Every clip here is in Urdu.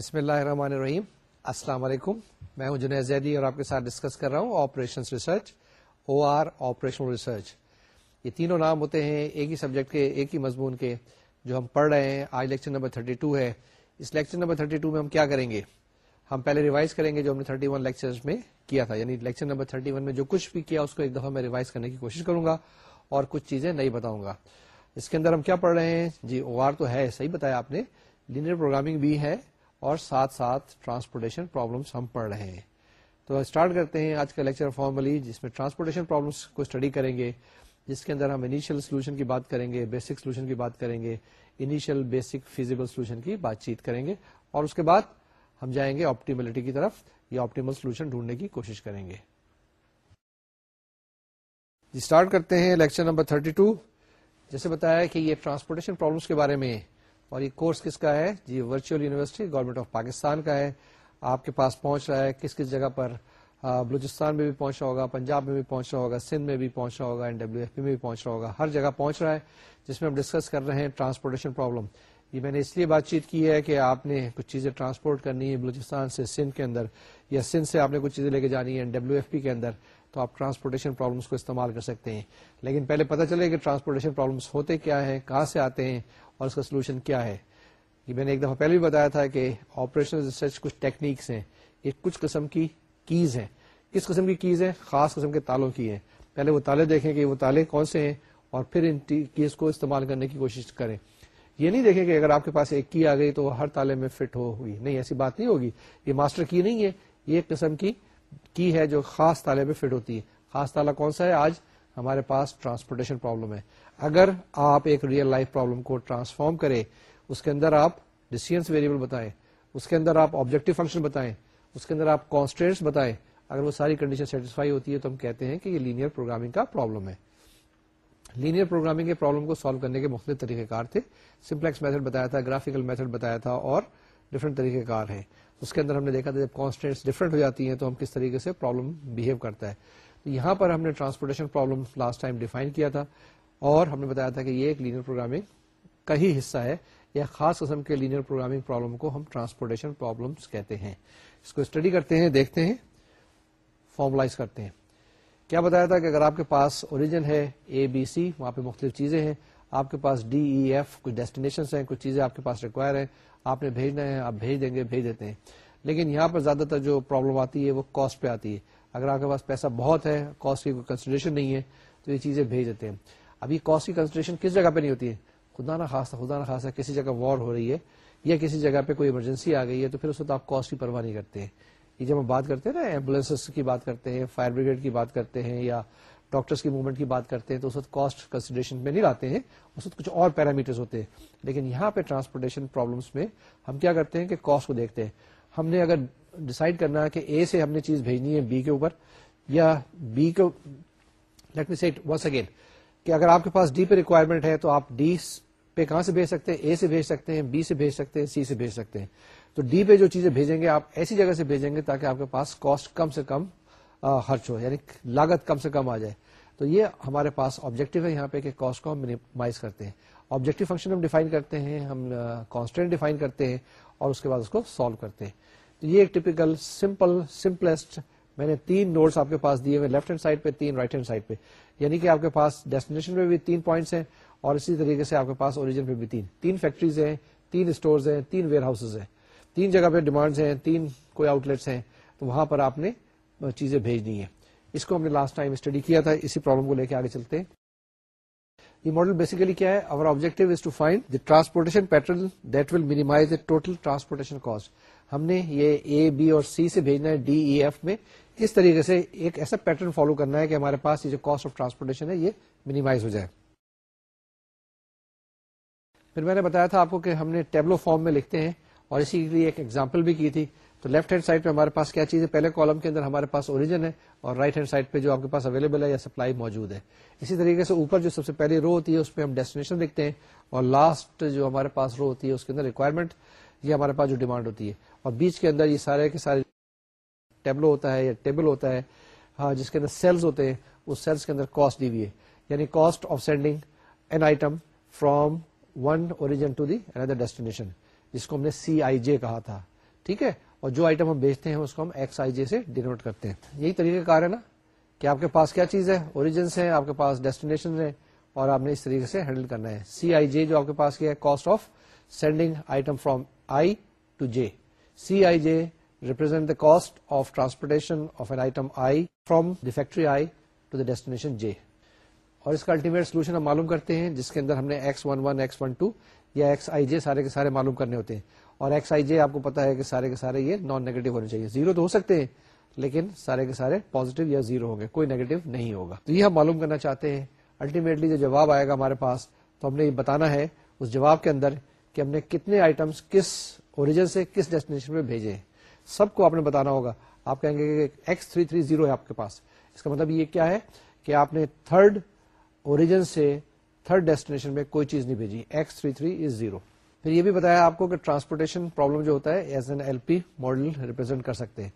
بسم اللہ الرحمن الرحیم السلام علیکم میں ہوں جنید زیدی اور آپ کے ساتھ ڈسکس کر رہا ہوں operation research O R operation research یہ تینوں نام ہوتے ہیں ایک ہی سبجیکٹ کے ایک ہی مضمون کے جو ہم پڑھ رہے ہیں آج لیکچر نمبر 32 ہے اس لیکچر نمبر 32 میں ہم کیا کریں گے ہم پہلے ریوائز کریں گے جو ہم نے 31 ون میں کیا تھا یعنی لیکچر نمبر 31 میں جو کچھ بھی کیا اس کو ایک دفعہ میں ریوائز کرنے کی کوشش کروں گا اور کچھ چیزیں نہیں بتاؤں گا اس کے اندر ہم کیا پڑھ رہے ہیں جی او آر تو ہے صحیح بتایا آپ نے لینئر پروگرامنگ بھی ہے اور ساتھ ساتھ ٹرانسپورٹیشن پرابلمس ہم پڑھ رہے ہیں تو اسٹارٹ کرتے ہیں آج کا لیکچر فارملی جس میں ٹرانسپورٹیشن پرابلمس کو اسٹڈی کریں گے جس کے اندر ہم انیشیل سولوشن کی بات کریں گے بیسک سولوشن کی بات کریں گے انیشیل بیسک فیزیبل سولوشن کی بات چیت کریں گے اور اس کے بعد ہم جائیں گے آپٹیملٹی کی طرف یا آپٹیمل سولوشن ڈھونڈنے کی کوشش کریں گے اسٹارٹ جی، کرتے ہیں لیکچر نمبر 32 جیسے بتایا کہ یہ ٹرانسپورٹیشن پرابلمس کے بارے میں اور یہ کورس کس کا ہے جی virtual university government of Pakistan کا ہے آپ کے پاس پہنچ رہا ہے کس کس جگہ پر بلوچستان میں بھی پہنچا ہوگا پنجاب میں بھی پہنچا ہوگا سندھ میں بھی پہنچا ہوگا ڈبلو ایف پی میں بھی پہنچ رہا ہوگا ہر جگہ پہنچ رہا ہے جس میں ہم ڈسکس کر رہے ہیں ٹرانسپورٹیشن پرابلم یہ میں نے اس لیے بات چیت کی ہے کہ آپ نے کچھ چیزیں ٹرانسپورٹ کرنی ہے بلوچستان سے سندھ کے اندر یا سندھ سے آپ نے کچھ چیزیں لے کے جانی ہے ایف پی کے اندر تو آپ ٹرانسپورٹیشن پرابلمس کو استعمال کر سکتے ہیں لیکن پہلے پتہ چلے کہ ٹرانسپورٹیشن پرابلمس ہوتے کیا ہیں کہاں سے آتے ہیں اور اس کا سولوشن کیا ہے یہ میں نے ایک دفعہ پہلے بھی بتایا تھا کہ آپریشن ٹیکنیکس ہیں یہ کچھ قسم کی کیز ہیں کس قسم کی کیز ہیں خاص قسم کے تالوں کی ہیں پہلے وہ تالے دیکھیں کہ وہ تالے کون سے ہیں اور پھر ان کیز کو استعمال کرنے کی کوشش کریں یہ نہیں دیکھیں کہ اگر آپ کے پاس ایک کی آ گئی تو وہ ہر تالے میں فٹ ہو ہوگی نہیں ایسی بات نہیں ہوگی یہ ماسٹر کی نہیں ہے یہ ایک قسم کی کی ہے جو خاص تالے میں فٹ ہوتی ہے خاص تالا کون سا ہے آج ہمارے پاس ٹرانسپورٹیشن پرابلم ہے اگر آپ ایک ریئل لائف پرابلم کو ٹرانسفارم کرے اس کے اندر آپ ڈسٹینس ویریبل بتائیں اس کے اندر آپ آبجیکٹو فنکشن بتائیں اس کے اندر آپ کانسٹینٹس بتائیں اگر وہ ساری کنڈیشن سیٹسفائی ہوتی ہے تو ہم کہتے ہیں کہ یہ لینئر پروگرامنگ کا پرابلم ہے لینئر پروگرامنگ کے پرابلم کو سالو کرنے کے مختلف طریقہ کار تھے سمپلیکس میتھڈ بتایا تھا گرافیکل میتھڈ بتایا تھا اور ڈفرنٹ طریقہ کار ہیں اس کے اندر ہم نے دیکھا تھا جب کانسٹینٹس ڈفرنٹ ہو جاتی ہیں تو ہم کس طریقے سے پرابلم بہیو کرتا ہے تو یہاں پر ہم نے transportation problem last time define کیا تھا اور ہم نے بتایا تھا کہ یہ ایک لینئر پروگرامنگ کا ہی حصہ ہے یا خاص قسم کے لینئر پروگرامنگ پرابلم کو ہم ٹرانسپورٹیشن پرابلمس کہتے ہیں اس کو اسٹڈی کرتے ہیں دیکھتے ہیں فارملائز کرتے ہیں کیا بتایا تھا کہ اگر آپ کے پاس اوریجن ہے اے بی سی وہاں پہ مختلف چیزیں ہیں آپ کے پاس ڈی ای ایف کچھ ڈیسٹینیشن ہیں کچھ چیزیں آپ کے پاس ریکوائر ہیں آپ نے بھیجنا ہے آپ بھیج دیں گے بھیج دیتے ہیں لیکن یہاں پر زیادہ تر جو پرابلم آتی ہے وہ کاسٹ پہ آتی ہے اگر آپ کے پاس پیسہ بہت ہے کاسٹ کی کوئی کنسیڈریشن نہیں ہے تو یہ چیزیں بھیج دیتے ہیں اب یہ کاسٹ کنسیڈریشن کس جگہ پہ نہیں ہوتی ہے خدا نا خاصا خدا نا خاصا کسی جگہ وار ہو رہی ہے یا کسی جگہ پہ کوئی ایمرجنسی آ گئی ہے تو پھر اس وقت آپ کاسٹ کی پرواہ نہیں کرتے یہ جب ہم بات کرتے ہیں نا ایمبولینس کی بات کرتے ہیں فائر بریگیڈ کی بات کرتے ہیں یا ڈاکٹرس کی موومنٹ کی بات کرتے ہیں تو اس وقت کاسٹ کنسیڈریشن میں نہیں لاتے ہیں اس وقت کچھ اور پیرامیٹرز ہوتے ہیں لیکن یہاں پہ ٹرانسپورٹیشن پرابلمس میں ہم کیا کرتے ہیں کہ کاسٹ کو دیکھتے ہیں ہم نے اگر ڈسائڈ کرنا ہے کہ اے سے ہم نے چیز بھیجنی ہے بی کے اوپر یا بی کو let me set once again کہ اگر آپ کے پاس ڈی پہ ریکوائرمنٹ ہے تو آپ ڈی پہ کہاں سے بھیج سکتے ہیں اے سے بھیج سکتے ہیں بی سے بھیج سکتے ہیں سی سے بھیج سکتے ہیں تو ڈی پہ جو چیزیں بھیجیں گے آپ ایسی جگہ سے بھیجیں گے تاکہ آپ کے پاس کاسٹ کم سے کم خرچ ہو یعنی لاگت کم سے کم آ جائے تو یہ ہمارے پاس آبجیکٹو ہے یہاں پہ کہ کاسٹ ہم مینیمائز کرتے ہیں آبجیکٹو فنکشن ہم ڈیفائن کرتے ہیں ہم کانسٹینٹ ڈیفائن کرتے ہیں اور اس کے بعد اس کو سالو کرتے ہیں تو یہ ایک سمپل سمپلسٹ میں نے تین نوٹس آپ کے پاس دیے ہوئے لیفٹ ہینڈ سائڈ پہ تین رائٹ ہینڈ سائڈ پہ یعنی کہ آپ کے پاس ڈیسٹینیشن پہ بھی تین پوائنٹس ہیں اور اسی طریقے سے آپ کے پاس اوریجن پہ بھی تین تین فیکٹریز ہیں تین اسٹورز ہیں تین ویئر ہاؤس ہیں تین جگہ پہ ڈیمانڈز ہیں تین کوئی آؤٹ لیٹس ہیں تو وہاں پر آپ نے چیزیں بھیجنی ہے اس کو ہم نے لاسٹ ٹائم اسٹڈی کیا تھا اسی پرابلم کو لے کے آگے چلتے ہیں یہ ماڈل بیسیکلی کیا ہے objective is to find transportation pattern that will minimize total transportation cost ہم نے یہ اے بی اور سی سے بھیجنا ہے ڈی ای ایف میں اس طریقے سے ایک ایسا پیٹرن فالو کرنا ہے کہ ہمارے پاس یہ جو کاسٹ آف ٹرانسپورٹیشن ہے یہ مینیمائز ہو جائے پھر میں نے بتایا تھا آپ کو کہ ہم نے ٹیبلو فارم میں لکھتے ہیں اور اسی کے لیے ایک ایگزامپل بھی کی تھی تو لیفٹ ہینڈ سائڈ پہ ہمارے پاس کیا چیز ہے پہلے کالم کے اندر ہمارے پاس اوریجن ہے اور رائٹ ہینڈ سائڈ پہ جو آپ کے پاس اویلیبل ہے یا سپلائی موجود ہے اسی طریقے سے اوپر جو سب سے پہلی رو ہوتی ہے اس پہ ہم ڈیسٹینیشن لکھتے ہیں اور لاسٹ جو ہمارے پاس رو ہوتی ہے اس کے اندر ریکوائرمنٹ یا ہمارے پاس جو ڈیمانڈ ہوتی ہے اور بیچ کے اندر یہ سارے کے سارے ٹیبلو ہوتا ہے یا ٹیبل ہوتا ہے ہاں، جس کے اندر سیلس ہوتے ہیں اس سیلس کے اندر کاسٹ دی ہوئی ہے یعنی cost of sending an item from one origin to another destination جس کو ہم نے سی آئی جے کہا تھا ٹھیک ہے اور جو آئٹم ہم بیچتے ہیں اس کو ہم ایکس آئی جے سے ڈینوٹ کرتے ہیں یہی طریقہ کار ہے نا کہ آپ کے پاس کیا چیز ہے اوریجنس ہیں آپ کے پاس ڈیسٹینیشن ہے اور آپ نے اس طریقے سے ہینڈل کرنا ہے سی آئی جے جو آپ کے پاس کیا ہے cost of sending item from I to J C I J represent the cost of transportation of an item I from the factory I to the destination J اور اس کا الٹیمیٹ سولوشن ہم معلوم کرتے ہیں جس کے اندر ہم نے X one one X one two یا ایکس آئی جے سارے کے سارے معلوم کرنے ہوتے ہیں اور ایکس آئی جے آپ کو پتا ہے کہ سارے کے سارے یہ نان نیگیٹو ہونے چاہیے زیرو تو ہو سکتے ہیں لیکن سارے کے سارے پوزیٹو یا زیرو ہوں گے کوئی نیگیٹو نہیں ہوگا تو یہ ہم معلوم کرنا چاہتے ہیں الٹیمیٹلی جو جواب آئے گا ہمارے پاس تو ہم نے یہ بتانا ہے اس جواب کے اندر کہ ہم نے کتنے آئٹمس کس اوریجن سے کس ڈیسٹینیشن پہ بھیجے ہیں سب کو آپ نے بتانا ہوگا آپ کہیں گے کہ ایکس تھری تھری زیرو ہے آپ کے پاس اس کا مطلب یہ کیا ہے کہ آپ نے تھرڈ اوریجن سے تھرڈ ڈیسٹینیشن میں کوئی چیز نہیں بھیجی X three three is zero پھر یہ بھی بتایا آپ کو کہ ٹرانسپورٹیشن پرابلم جو ہوتا ہے as an L P model represent کر سکتے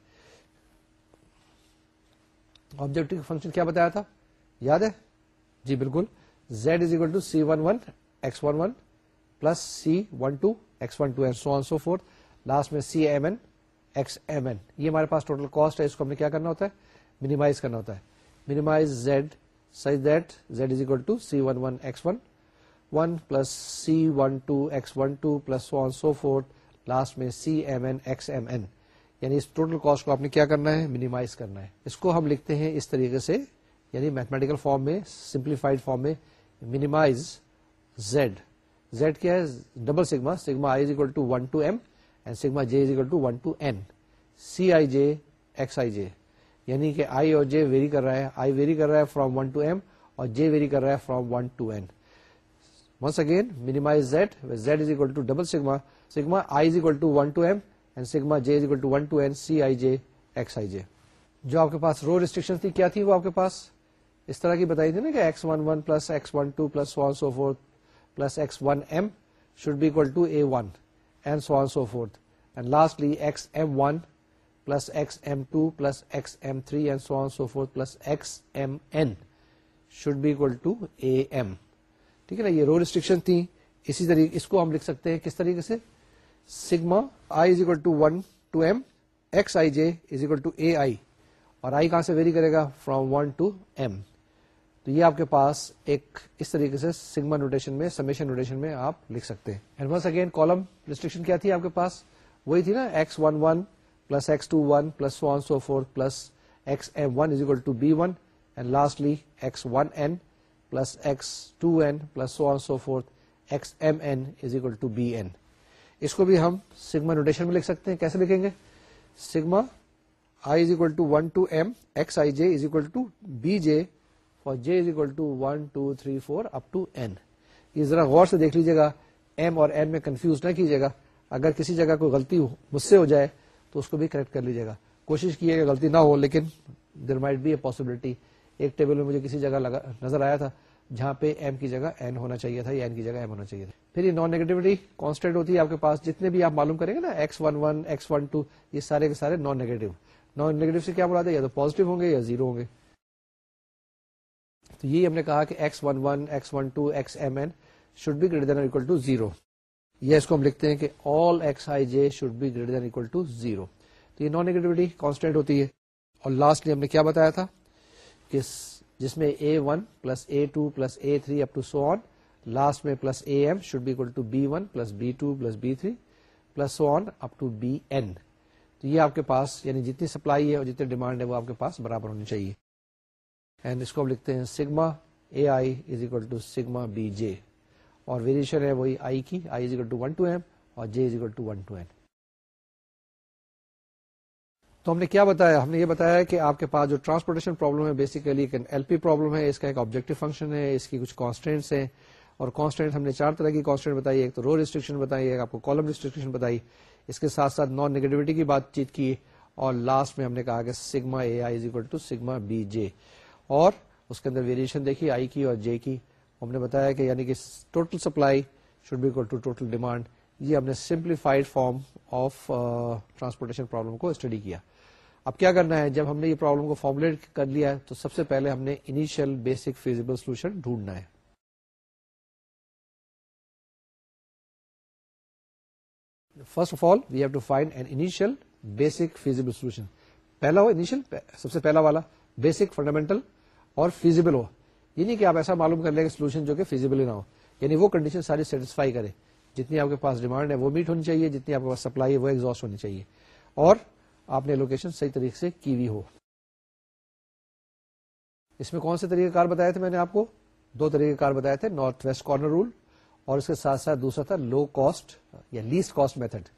آبجیکٹو فنکشن کیا بتایا تھا یاد ہے جی بالکل Z is equal to C one one X one one plus C one two X one two and so on so forth last میں C M N X M N یہ ہمارے پاس ٹوٹل کاسٹ ہے اس کو ہم نے کیا کرنا ہوتا ہے منیمائز کرنا ہوتا ہے minimize Z such that Z is equal one plus C one two X one two plus one so last میں C M N X M N یعنی اس ٹوٹل کاسٹ کو آپ نے کیا کرنا ہے مینیمائز کرنا ہے اس کو ہم لکھتے ہیں اس طریقے سے یعنی میتھمیٹیکل فارم میں سمپلیفائڈ فارم میں مینیمائز زیڈ زیڈ کیا ہے double sigma sigma to one to M and sigma J is to one to N C I J X I J یعنی کہ آئی اور جے ویری کر رہا ہے آئی ویری کر رہا ہے فرام ون ٹو ایم اور جے ویری کر رہا ہے from one to N once again minimize z where z is equal to double sigma sigma i is equal to 1 to m and sigma j is equal to 1 to n c i j x i جو آپ کے پاس رو ریسٹرکشن تھی کیا تھی وہ آپ کے پاس اس طرح کی بتائی تھی نا کہ X one one plus X one two plus one so forth plus X one M should be equal to A one and so so forth and lastly X M one plus X M two plus X M three and so so forth plus X M N should be equal to A M ٹھیک ہے نا یہ رو ریسٹرکشن تھی اس کو ہم لکھ سکتے ہیں کس طریقے سے sigma to one to M X I J is equal to A I I اور کہاں سے ویری کرے گا فرام ون ٹو ایم تو یہ آپ کے پاس ایک اس طریقے سے سیگما نوٹیشن میں سمیشن نوٹیشن میں آپ لکھ سکتے ہیں ونس اگین کالم ریسٹرکشن کیا تھی آپ کے پاس وہی تھی نا X one one plus X two one plus one so four plus X M one is equal to B one and lastly X one N so plus so so forth X M equal to B اس کو بھی ہم سگما نوٹیشن میں لکھ سکتے ہیں کیسے لکھیں گے sigma to one to M X I J to B J J is equal to one two three four N یہ ذرا غور سے دیکھ لیجیے گا ایم اور این میں کنفیوز نہ کیجیے گا اگر کسی جگہ کوئی غلطی مجھ سے ہو جائے تو اس کو بھی کریکٹ کر لیجیے گا کوشش کیے گا غلطی نہ ہو لیکن there might be a possibility ایک ٹیبل میں مجھے کسی جگہ لگا نظر آیا تھا جہاں پہ ایم کی جگہ این ہونا چاہیے تھا یا این کی جگہ ایم ہونا چاہیے تھا پھر یہ نان نیگیٹوٹی کانسٹینٹ ہوتی ہے آپ کے پاس جتنے بھی آپ معلوم کریں گے نا X one one one X two یہ سارے کے سارے نان نیگیٹو نان نیگیٹو سے کیا بولا تھا یا تو پازیٹو ہوں گے یا زیرو ہوں گے تو یہ ہم نے کہا کہ X one one X one two X M N should be greater than equal to zero یہ اس کو ہم لکھتے ہیں کہ all X I J should be greater than equal to zero تو یہ نان نیگیٹوٹی کانسٹنٹ ہوتی ہے اور لاسٹلی ہم نے کیا بتایا تھا جس میں a one plus a two plus a three up to so on last میں plus a m should be l to b one plus b two plus b three plus so on up to b n تو یہ آپ کے پاس یعنی جتنی سپلائی ہے اور جتنی ڈیمانڈ ہے وہ آپ کے پاس برابر ہونی چاہیے اینڈ اس کو ہم لکھتے ہیں sigma A I is equal to sigma B J اور ویریشن ہے وہی آئی کی I is equal to one to M اور J is equal to one to N تو ہم نے کیا بتایا ہم نے یہ بتایا کہ آپ کے پاس جو ٹرانسپورٹیشن پرابلم ہے بیسیکلی ایک ایل پی پرابلم ہے اس کا ایک آبجیکٹو فنکشن ہے اس کی کچھ کانسٹینٹس ہیں اور کانسٹینٹ ہم نے چار طرح کی کانسٹینٹ بتائی ایک تو رو ریسٹرکشن بتائی ایک آپ کو کالم ریسٹرکشن بتائی اس کے ساتھ ساتھ نان نیگیٹوٹی کی بات چیت کی اور لاسٹ میں ہم نے کہا کہ sigma A I is equal to sigma B J اور اس کے اندر ویریشن دیکھی آئی کی اور جے کی ہم نے بتایا کہ یعنی کہ total supply should be equal to total demand یہ ہم نے simplified form of transportation problem کو اسٹڈی کیا اب کیا کرنا ہے جب ہم نے یہ پرابلم کو فارمولیٹ کر لیا ہے تو سب سے پہلے ہم نے انیشیل بیسک فیزیبل سولوشن ڈھونڈنا ہے first of all we have to find an initial basic feasible solution پہلا ہو انیشیل سب سے پہلا والا بیسک فنڈامنٹل اور فیزیبل ہو یہ نہیں کہ آپ ایسا معلوم کر لیں کہ سولوشن جو کہ فیزیبل ہی نہ ہو یعنی وہ کنڈیشن ساری سیٹسفائی کرے جتنی آپ کے پاس ڈیمانڈ ہے وہ میٹ ہونی چاہیے جتنی آپ کے پاس سپلائی ہے وہ ایگزاسٹ ہونی چاہیے اور آپ نے لوکیشن صحیح طریقے سے کی ہوئی ہو اس میں کون سے طریقہ کار بتایا تھے میں نے آپ کو دو طریقہ کار بتایا تھے نارتھ ویسٹ کارنر رول اور اس کے ساتھ ساتھ دوسرا تھا لو کاسٹ یا لیسٹ کاسٹ میتھڈ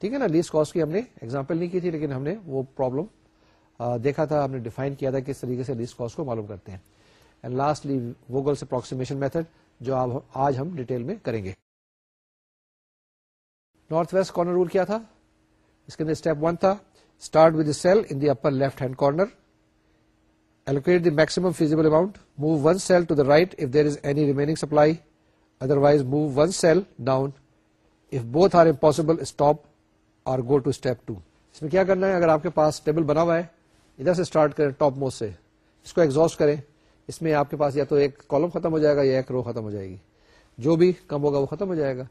ٹھیک ہے نا لیسٹ کاسٹ کی ہم نے ایگزامپل نہیں کی تھی لیکن ہم نے وہ پرابلم دیکھا تھا ہم نے ڈیفائن کیا تھا کس طریقے سے لیسٹ کاسٹ کو معلوم کرتے ہیں اینڈ لاسٹلی اپروکسیمیشن میتھڈ جو آج ہم ڈیٹیل میں کریں گے نارتھ ویسٹ کارنر رول کیا تھا اس کے اندر اسٹیپ ون تھا start with cell in upper left hand corner feasible amount one cell remaining supply move one cell down or go to step two اس میں کیا کرنا ہے اگر آپ کے پاس ٹیبل بنا ہوا ہے ادھر سے اسٹارٹ کریں ٹاپ موسٹ سے اس کو ایگزاسٹ کریں اس میں آپ کے پاس یا تو ایک کالم ختم ہو جائے گا یا ایک رو ختم ہو جائے گی جو بھی کم ہوگا وہ ختم ہو جائے گا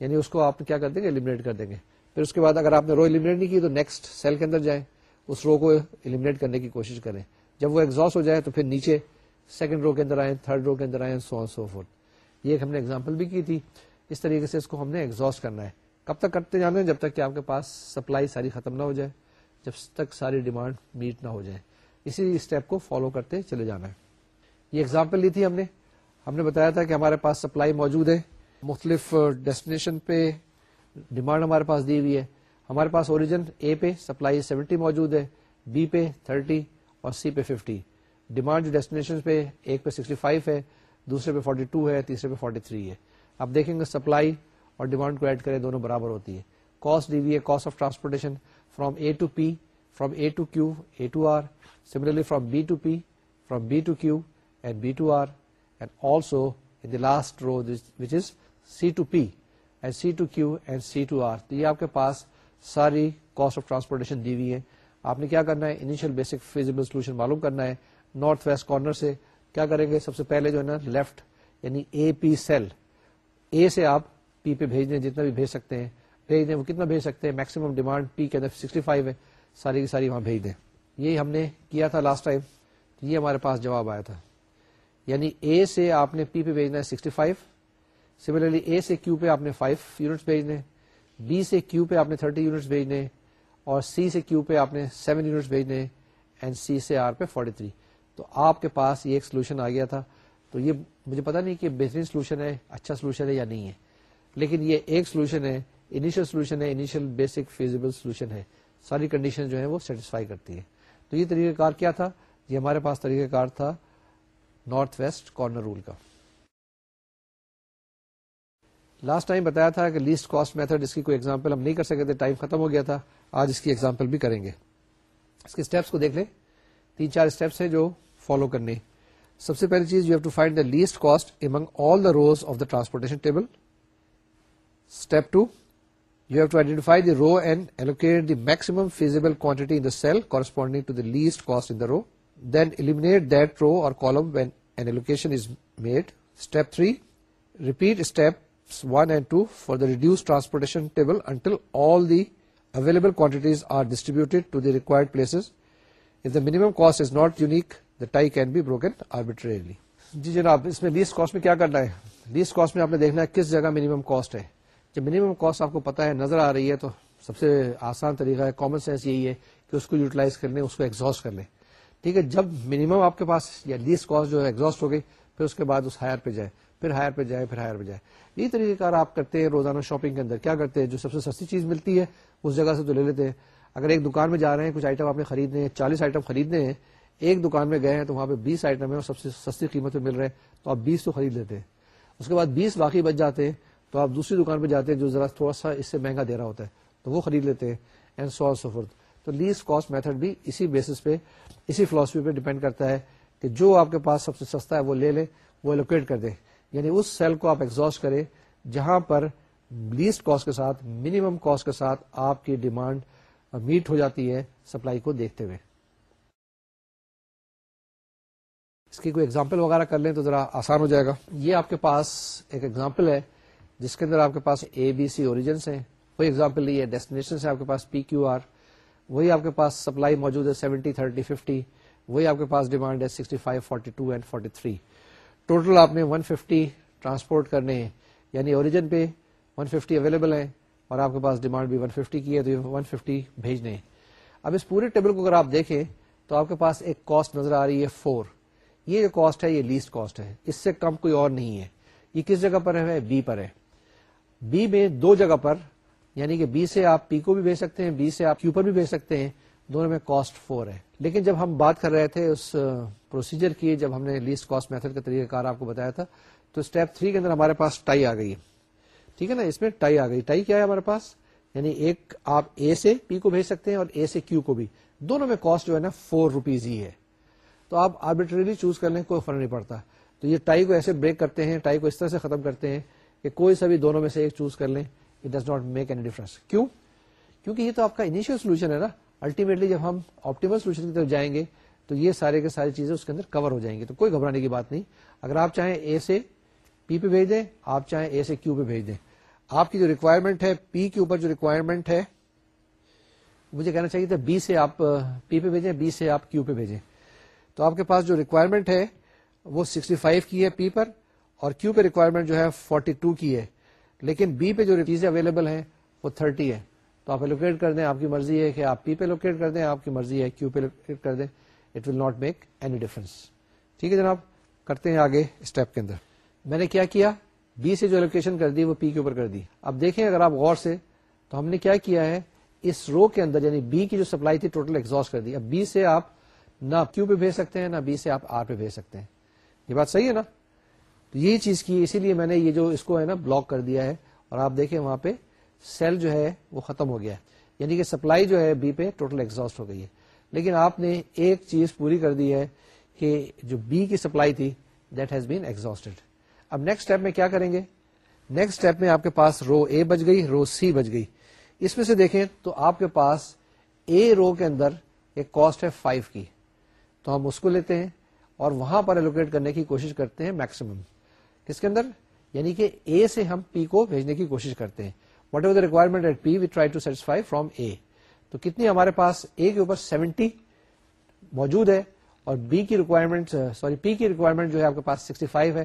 یعنی اس کو آپ کیا کر دیں گے کر دیں گے پھر اس کے بعد اگر آپ نے رو ایلیمنیٹ نہیں کی تو نیکسٹ سیل کے اندر جائیں اس رو کو کرنے کی کوشش کریں جب وہ ایگزاسٹ ہو جائے تو پھر نیچے سیکنڈ رو کے اندر آئیں تھرڈ رو کے اندر آئیں سو سو فٹ یہ ایک ہم نے ایگزامپل بھی کی تھی اس طریقے سے اس کو ہم نے ایگزاسٹ کرنا ہے کب تک کرتے جانا ہے جب تک کہ آپ کے پاس سپلائی ساری ختم نہ ہو جائے جب تک ساری ڈیمانڈ میٹ نہ ہو جائے اسی اسٹیپ کو فالو کرتے چلے جانا ہے یہ ایگزامپل لی تھی ہم نے ہم نے بتایا تھا کہ ہمارے پاس سپلائی موجود ہے مختلف ڈیسٹینیشن پہ ڈیمانڈ ہمارے پاس دی ہوئی ہے ہمارے پاس اوریجن اے پہ سپلائی موجود ہے بی پہ تھرٹی اور سی پہ ففٹی ڈیمانڈ جو ڈیسٹینیشن پہ ایک پہ سکسٹی فائیو ہے دوسرے پہ فورٹی ٹو ہے تیسرے پہ فورٹی تھری ہے اب دیکھیں گے سپلائی اور ڈیمانڈ کو ایڈ کریں دونوں برابر ہوتی ہے کاسٹ ڈی وی ہے cost of transportation from A to P from A to Q A to R similarly from B to P from B to Q and B to R and also in the last row which is C to P and C to Q and C to R تو یہ آپ کے پاس ساری کاسٹ آف ٹرانسپورٹیشن دی ہوئی ہے آپ نے کیا کرنا ہے انیشیل بیسک فیزیبل سولوشن معلوم کرنا ہے نارتھ ویسٹ کارنر سے کیا کریں گے سب سے پہلے جو ہے نا لیفٹ یعنی اے پی سیل اے سے آپ پی پہ بھیج دیں جتنا بھی بھیج سکتے ہیں بھیج دیں وہ کتنا بھیج سکتے ہیں میکسیمم ڈیمانڈ پی کے اندر سکسٹی فائیو ہے ساری کی ساری وہاں بھیج دیں یہ ہم نے کیا تھا لاسٹ ٹائم یہ ہمارے پاس جواب آیا تھا یعنی اے سے آپ نے پی پہ بھیجنا ہے سکسٹی فائیو سملرلی اے سے کیو پہ آپ نے فائیو یونٹس بھیجنے بی سے کیو پہ آپ نے تھرٹی یونٹس بھیجنے اور سی سے کیو پہ آپ نے سیون یونٹس بھیجنے اینڈ سی سے آر پہ فورٹی تھری تو آپ کے پاس یہ ایک سولوشن آ گیا تھا تو یہ مجھے پتا نہیں کہ بہترین سولوشن ہے اچھا سولوشن ہے یا نہیں ہے لیکن یہ ایک سولوشن ہے انیشل سولوشن ہے انیشیل بیسک فیزیبل سولوشن ہے ساری کنڈیشن جو ہے وہ سیٹسفائی کرتی ہے تو یہ طریقہ کار کیا تھا یہ ہمارے پاس طریقہ کار تھا نارتھ ویسٹ کارنر رول کا لاسٹ ٹائم بتایا تھا کہ لیسٹ کاسٹ میتھڈ اس کی کوئی ایگزامپل ہم نہیں کر سکے تھے ٹائم ختم ہو گیا تھا آج اس کی ایگزامپل بھی کریں گے اس کے اسٹیپس کو دیکھ لیں تین چار اسٹیپس ہیں جو فالو کرنے سب سے پہلی چیز you have to find the least cost among all the rows of the transportation table step two you have to identify the row and allocate the maximum feasible quantity in the the cell corresponding to least cost in the row then eliminate row اور column when an allocation is made step step three repeat 1 and 2 for the reduced transportation table until all the available quantities are distributed to the required places. If the minimum cost is not unique, the tie can be broken arbitrarily. جی جناب اس میں لیس کاسٹ میں کیا کرنا ہے لیس کاسٹ میں آپ نے دیکھنا ہے کس جگہ منیمم کاسٹ ہے جب منیمم کاسٹ آپ کو پتا ہے نظر آ رہی ہے تو سب سے آسان طریقہ ہے کامن سینس یہی ہے کہ اس کو یوٹیلائز کر لیں اس کو ایگزاسٹ کر لیں ٹھیک ہے جب منیمم آپ کے پاس یا لیس کاسٹ جو ہے ایگزاسٹ ہو گئی پھر اس کے بعد اس ہائر پہ جائیں پھر ہائر پہ پھر ہائر پہ جائے یہ طریقہ کار آپ کرتے ہیں روزانہ شاپنگ کے اندر کیا کرتے ہیں جو سب سے سستی چیز ملتی ہے اس جگہ سے تو لے لیتے ہیں اگر ایک دکان میں جا رہے ہیں کچھ آئٹم آپ نے خریدنے ہیں چالیس آئٹم خریدنے ہیں ایک دکان میں گئے ہیں تو وہاں پہ بیس آئٹم ہے سب سے سستی قیمت پہ مل رہے ہیں تو آپ بیس تو خرید لیتے ہیں اس کے بعد بیس باقی بچ جاتے ہیں تو آپ دوسری دکان پہ جاتے ہیں جو ذرا تھوڑا سا اس سے مہنگا دے رہا ہوتا ہے تو وہ خرید لیتے ہیں اینڈ سو تو لیز کاسٹ میتھڈ بھی اسی بیسس پہ اسی فلاسفی پہ ڈیپینڈ کرتا ہے کہ جو آپ کے پاس سب سے سستا ہے وہ لے لیں وہ لوکیٹ کر دیں یعنی اس سیل کو آپ ایگزاسٹ کریں جہاں پر لیسٹ کاسٹ کے ساتھ منیمم کاسٹ کے ساتھ آپ کی ڈیمانڈ میٹ ہو جاتی ہے سپلائی کو دیکھتے ہوئے اس کی کوئی ایگزامپل وغیرہ کر لیں تو ذرا آسان ہو جائے گا یہ آپ کے پاس ایک ایگزامپل ہے جس کے اندر آپ کے پاس اے بی سی اوریجنس ہیں کوئی ایگزامپل یہ ڈیسٹینیشن ہے آپ کے پاس پی کیو آر وہی آپ کے پاس سپلائی موجود ہے سیونٹی تھرٹی ففٹی وہی آپ کے پاس ڈیمانڈ ہے sixty five forty two and forty three total آپ نے 150 ففٹی ٹرانسپورٹ کرنے ہیں یعنی اوریجن پہ 150 ففٹی اویلیبل ہے اور آپ کے پاس ڈیمانڈ بھی 150 ففٹی کی ہے تو ون ففٹی بھیجنے ہیں اب اس پورے ٹیبل کو اگر آپ دیکھیں تو آپ کے پاس ایک کاسٹ نظر آ رہی ہے فور یہ جو کاسٹ ہے یہ لیسٹ کاسٹ ہے اس سے کم کوئی اور نہیں ہے یہ کس جگہ پر ہے بی پر ہے بی میں دو جگہ پر یعنی کہ بی سے آپ پی کو بھی بھیج سکتے ہیں بی سے آپ کیو پر بھی بھیج سکتے ہیں دونوں میں کاسٹ فور ہے لیکن جب ہم بات کر رہے تھے اس پروسیجر کی جب ہم نے لیسٹ کاسٹ میتھڈ کا طریقہ کار آپ کو بتایا تھا تو اسٹیپ تھری کے اندر ہمارے پاس ٹائی آ گئی ٹھیک ہے نا اس میں ٹائی آ گئی ٹائی کیا ہے ہمارے پاس یعنی ایک آپ اے سے پی کو بھیج سکتے ہیں اور اے سے کیو کو بھی دونوں میں کاسٹ جو ہے نا فور روپیز ہی ہے تو آپ آربیٹریلی چوز کر لیں کوئی فرق نہیں پڑتا تو یہ ٹائی کو ایسے بریک کرتے ہیں ٹائی کو اس طرح سے ختم کرتے ہیں کہ کوئی سا بھی دونوں میں سے ایک چوز کر لیں it does not make any difference کیوں کیونکہ یہ تو آپ کا انیشیل سولوشن ہے نا الٹیمیٹلی جب ہم آپٹیمل سولوشن کی طرف جائیں گے تو یہ سارے کے چیزیں اس کے اندر کور ہو جائیں گے تو کوئی گھبرانے کی بات نہیں اگر آپ چاہیں اے سے پی پہ بھیج دیں آپ چاہیں اے سے کیو پہ بھیج دیں آپ کی جو ریکوائرمنٹ ہے پی کے اوپر جو ریکوائرمنٹ ہے مجھے کہنا چاہیے تھا بی سے آپ پی پہ بھیجیں بی سے آپ کیو پہ بھیجیں تو آپ کے پاس جو ریکوائرمنٹ ہے وہ سکسٹی فائیو کی ہے پی پر اور کیو پہ ریکوائرمنٹ جو ہے فورٹی ٹو کی ہے لیکن بی پہ جو چیزیں اویلیبل ہیں وہ تھرٹی ہے تو آپ الوکیٹ کر دیں آپ کی مرضی ہے کہ آپ پی پہ لوکیٹ کر دیں آپ کی مرضی ہے کیو پہ لوکیٹ کر دیں it will not make any difference ٹھیک ہے جناب کرتے ہیں آگے اسٹیپ کے اندر میں نے کیا کیا بی سے جو لوکیشن کر دی وہ پی کے اوپر کر دی اب دیکھیں اگر آپ غور سے تو ہم نے کیا کیا ہے اس رو کے اندر یعنی بی کی جو سپلائی تھی ٹوٹل ایکزاسٹ کر دی اب بی سے آپ نہ کیو پہ بھیج سکتے ہیں نہ بی سے آپ آر پہ بھیج سکتے ہیں یہ بات صحیح ہے نا تو یہی چیز کی اسی لیے میں نے یہ جو اس کو ہے نا بلاک کر دیا ہے اور آپ دیکھیں وہاں پہ سیل جو ہے وہ ختم ہو گیا ہے یعنی کہ سپلائی جو ہے بی پہ ٹوٹل ایگزاسٹ ہو گئی ہے لیکن آپ نے ایک چیز پوری کر دی ہے کہ جو بی کی سپلائی تھی دیٹ ہیز بین ایگزٹیڈ اب نیکسٹ اسٹیپ میں کیا کریں گے نیکسٹ اسٹیپ میں آپ کے پاس رو اے بچ گئی رو سی بچ گئی اس میں سے دیکھیں تو آپ کے پاس اے رو کے اندر ایک کاسٹ ہے فائیو کی تو ہم اس کو لیتے ہیں اور وہاں پر ایلوکیٹ کرنے کی کوشش کرتے ہیں میکسیمم کس کے اندر یعنی کہ اے سے ہم پی کو بھیجنے کی کوشش کرتے ہیں whatever the requirement at P we try to satisfy from A تو کتنی ہمارے پاس اے کے اوپر سیونٹی موجود ہے اور بی کی ریکوائرمنٹ سوری پی کی ریکوائرمنٹ جو ہے آپ کے سکسٹی فائیو ہے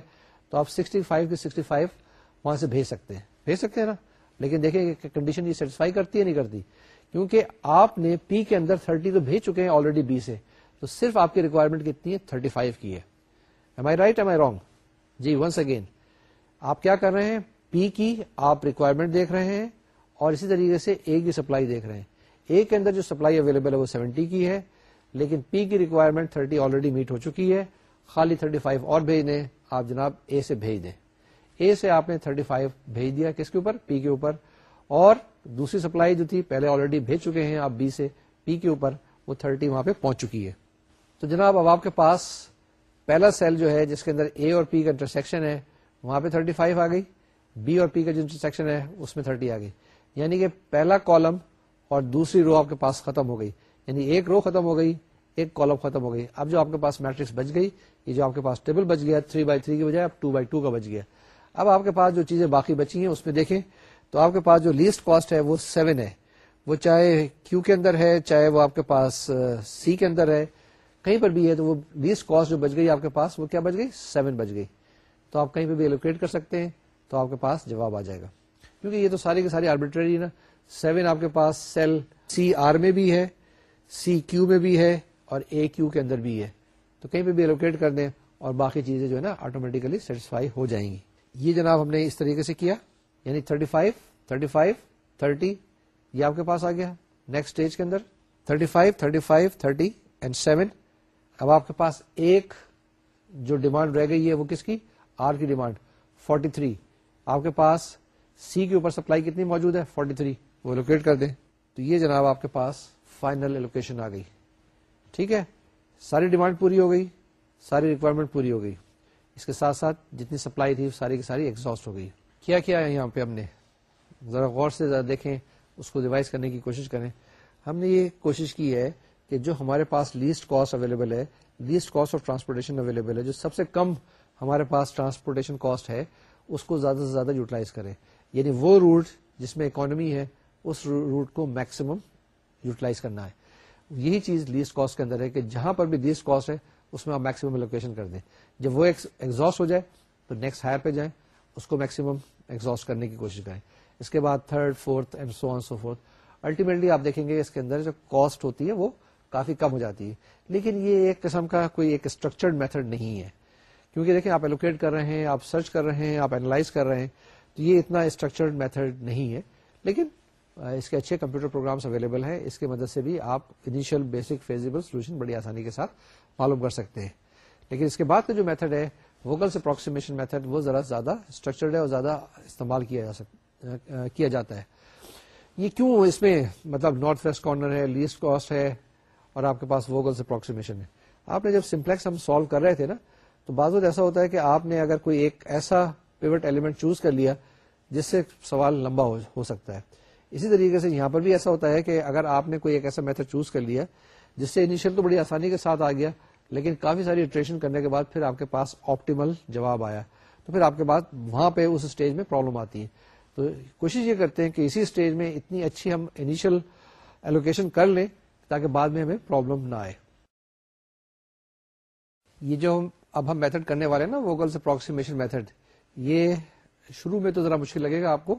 تو آپ سکسٹی سکسٹی فائیو وہاں سے بھیج سکتے ہیں بھیج سکتے ہیں نا لیکن دیکھیں کہ کنڈیشن یہ سیٹسفائی کرتی ہے نہیں کرتی کیونکہ آپ نے پی کے اندر تھرٹی تو بھیج چکے ہیں آلریڈی بی سے تو صرف آپ کی ریکوائرمنٹ کتنی ہے تھرٹی فائیو کی ہے ایم ایم آئی آئی رائٹ جی ونس اگین آپ کیا کر رہے ہیں پی کی آپ ریکوائرمنٹ دیکھ رہے ہیں اور اسی طریقے سے اے کی سپلائی دیکھ رہے ہیں اے کے اندر جو سپلائی اویلیبل ہے وہ سیونٹی کی ہے لیکن پی کی ریکوائرمنٹ تھرٹی آلریڈی میٹ ہو چکی ہے خالی تھرٹی فائیو اور بھیج دیں آپ جناب اے سے بھیج دیں اے سے آپ نے تھرٹی فائیو بھیج دیا کس کے اوپر پی کے اوپر اور دوسری سپلائی جو تھی پہلے آلریڈی بھیج چکے ہیں آپ بی سے پی کے اوپر وہ تھرٹی وہاں پہ پہنچ چکی ہے تو جناب اب آپ کے پاس پہلا سیل جو ہے جس کے اندر اے اور پی کا انٹرسیکشن ہے وہاں پہ تھرٹی فائیو آ گئی بی اور پی کا جو سیکشن ہے اس میں تھرٹی آ گئی یعنی کہ پہلا کالم اور دوسری رو آپ کے پاس ختم ہو گئی یعنی ایک رو ختم ہو گئی ایک کالم ختم ہو گئی اب جو آپ کے پاس میٹرکس بچ گئی یہ جو آپ کے پاس ٹیبل بچ گیا تھری بائی تھری کی بجائے اب ٹو بائی ٹو کا بچ گیا اب آپ کے پاس جو چیزیں باقی بچی ہیں اس میں دیکھیں تو آپ کے پاس جو لیسٹ کاسٹ ہے وہ سیون ہے وہ چاہے کیو کے اندر ہے چاہے وہ آپ کے پاس سی کے اندر ہے کہیں پر بھی ہے تو وہ لیسٹ کاسٹ جو بچ گئی آپ کے پاس وہ کیا بچ گئی سیون بچ گئی تو آپ کہیں پہ بھی کر سکتے ہیں تو آپ کے پاس جواب آ جائے گا کیونکہ یہ تو ساری کے ساری آربیٹری نا سیون آپ کے پاس سیل سی آر میں بھی ہے سی کیو میں بھی ہے اور اے کیو کے اندر بھی ہے تو کہیں پہ بھی الوکیٹ کر دیں اور باقی چیزیں جو ہے نا آٹومیٹکلی سیٹسفائی ہو جائیں گی یہ جناب ہم نے اس طریقے سے کیا یعنی 35 35 30 یہ آپ کے پاس آ گیا نیکسٹ اسٹیج کے اندر 35 35 30 اینڈ 7 اب آپ کے پاس ایک جو ڈیمانڈ رہ گئی ہے وہ کس کی آر کی ڈیمانڈ 43 آپ کے پاس سی کے اوپر سپلائی کتنی موجود ہے 43 تھری وہ لوکیٹ کر دیں تو یہ جناب آپ کے پاس فائنل لوکیشن آ گئی ٹھیک ہے ساری ڈیمانڈ پوری ہو گئی ساری ریکوائرمنٹ پوری ہو گئی اس کے ساتھ ساتھ جتنی سپلائی تھی ساری کی ساری ایگزاسٹ ہو گئی کیا کیا ہے یہاں پہ ہم نے ذرا غور سے ذرا دیکھیں اس کو ریوائز کرنے کی کوشش کریں ہم نے یہ کوشش کی ہے کہ جو ہمارے پاس لیسٹ کاسٹ اویلیبل ہے least cost of transportation available ہے جو سب سے کم ہمارے پاس ٹرانسپورٹیشن کاسٹ ہے اس کو زیادہ سے زیادہ یوٹیلائز کریں یعنی وہ روٹ جس میں اکانومی ہے اس روٹ کو میکسیمم یوٹیلائز کرنا ہے یہی چیز لیسٹ کاسٹ کے اندر ہے کہ جہاں پر بھی لیسٹ کاسٹ ہے اس میں آپ میکسیمم لوکیشن کر دیں جب وہ ایگزاسٹ ہو جائے تو نیکسٹ ہائر پہ جائیں اس کو میکسیمم ایگزاسٹ کرنے کی کوشش کریں اس کے بعد third fourth and so on so forth ultimately آپ دیکھیں گے اس کے اندر جو کاسٹ ہوتی ہے وہ کافی کم ہو جاتی ہے لیکن یہ ایک قسم کا کوئی ایک اسٹرکچرڈ میتھڈ نہیں ہے کیونکہ دیکھیں آپ ایلوکیٹ کر رہے ہیں آپ سرچ کر رہے ہیں آپ اینالائز کر رہے ہیں تو یہ اتنا اسٹرکچرڈ میتھڈ نہیں ہے لیکن اس کے اچھے کمپیوٹر پروگرامس اویلیبل ہیں اس کی مدد سے بھی آپ انیشیل بیسک فیزیبل سولوشن بڑی آسانی کے ساتھ معلوم کر سکتے ہیں لیکن اس کے بعد کا جو میتھڈ ہے ووگلس اپروکسیمیشن میتھڈ وہ ذرا زیادہ اسٹرکچرڈ ہے اور زیادہ استعمال کیا جا کیا جاتا ہے یہ کیوں اس میں مطلب نارتھ ویسٹ کارنر ہے لیسٹ کاسٹ ہے اور آپ کے پاس ووگلس اپروکسیمیشن ہے آپ نے جب سمپلیکس ہم سالو کر رہے تھے نا تو بعض ایسا ہوتا ہے کہ آپ نے اگر کوئی ایک ایسا پیوٹ ایلیمنٹ چوز کر لیا جس سے سوال لمبا ہو سکتا ہے اسی طریقے سے یہاں پر بھی ایسا ہوتا ہے کہ اگر آپ نے کوئی ایک ایسا میتھڈ چوز کر لیا جس سے انیشیل تو بڑی آسانی کے ساتھ آ گیا لیکن کافی ساری اٹریشن کرنے کے بعد پھر آپ کے پاس آپٹیمل جواب آیا تو پھر آپ کے پاس وہاں پہ اس اسٹیج میں پرابلم آتی ہے تو کوشش یہ کرتے ہیں کہ اسی اسٹیج میں اتنی اچھی ہم انیشیل ایلوکیشن کر لیں تاکہ بعد میں ہمیں پرابلم نہ آئے یہ جو ہم اب ہم میتھڈ کرنے والے نا ووگلس اپروکسیمیشن میتھڈ یہ شروع میں تو ذرا مشکل لگے گا آپ کو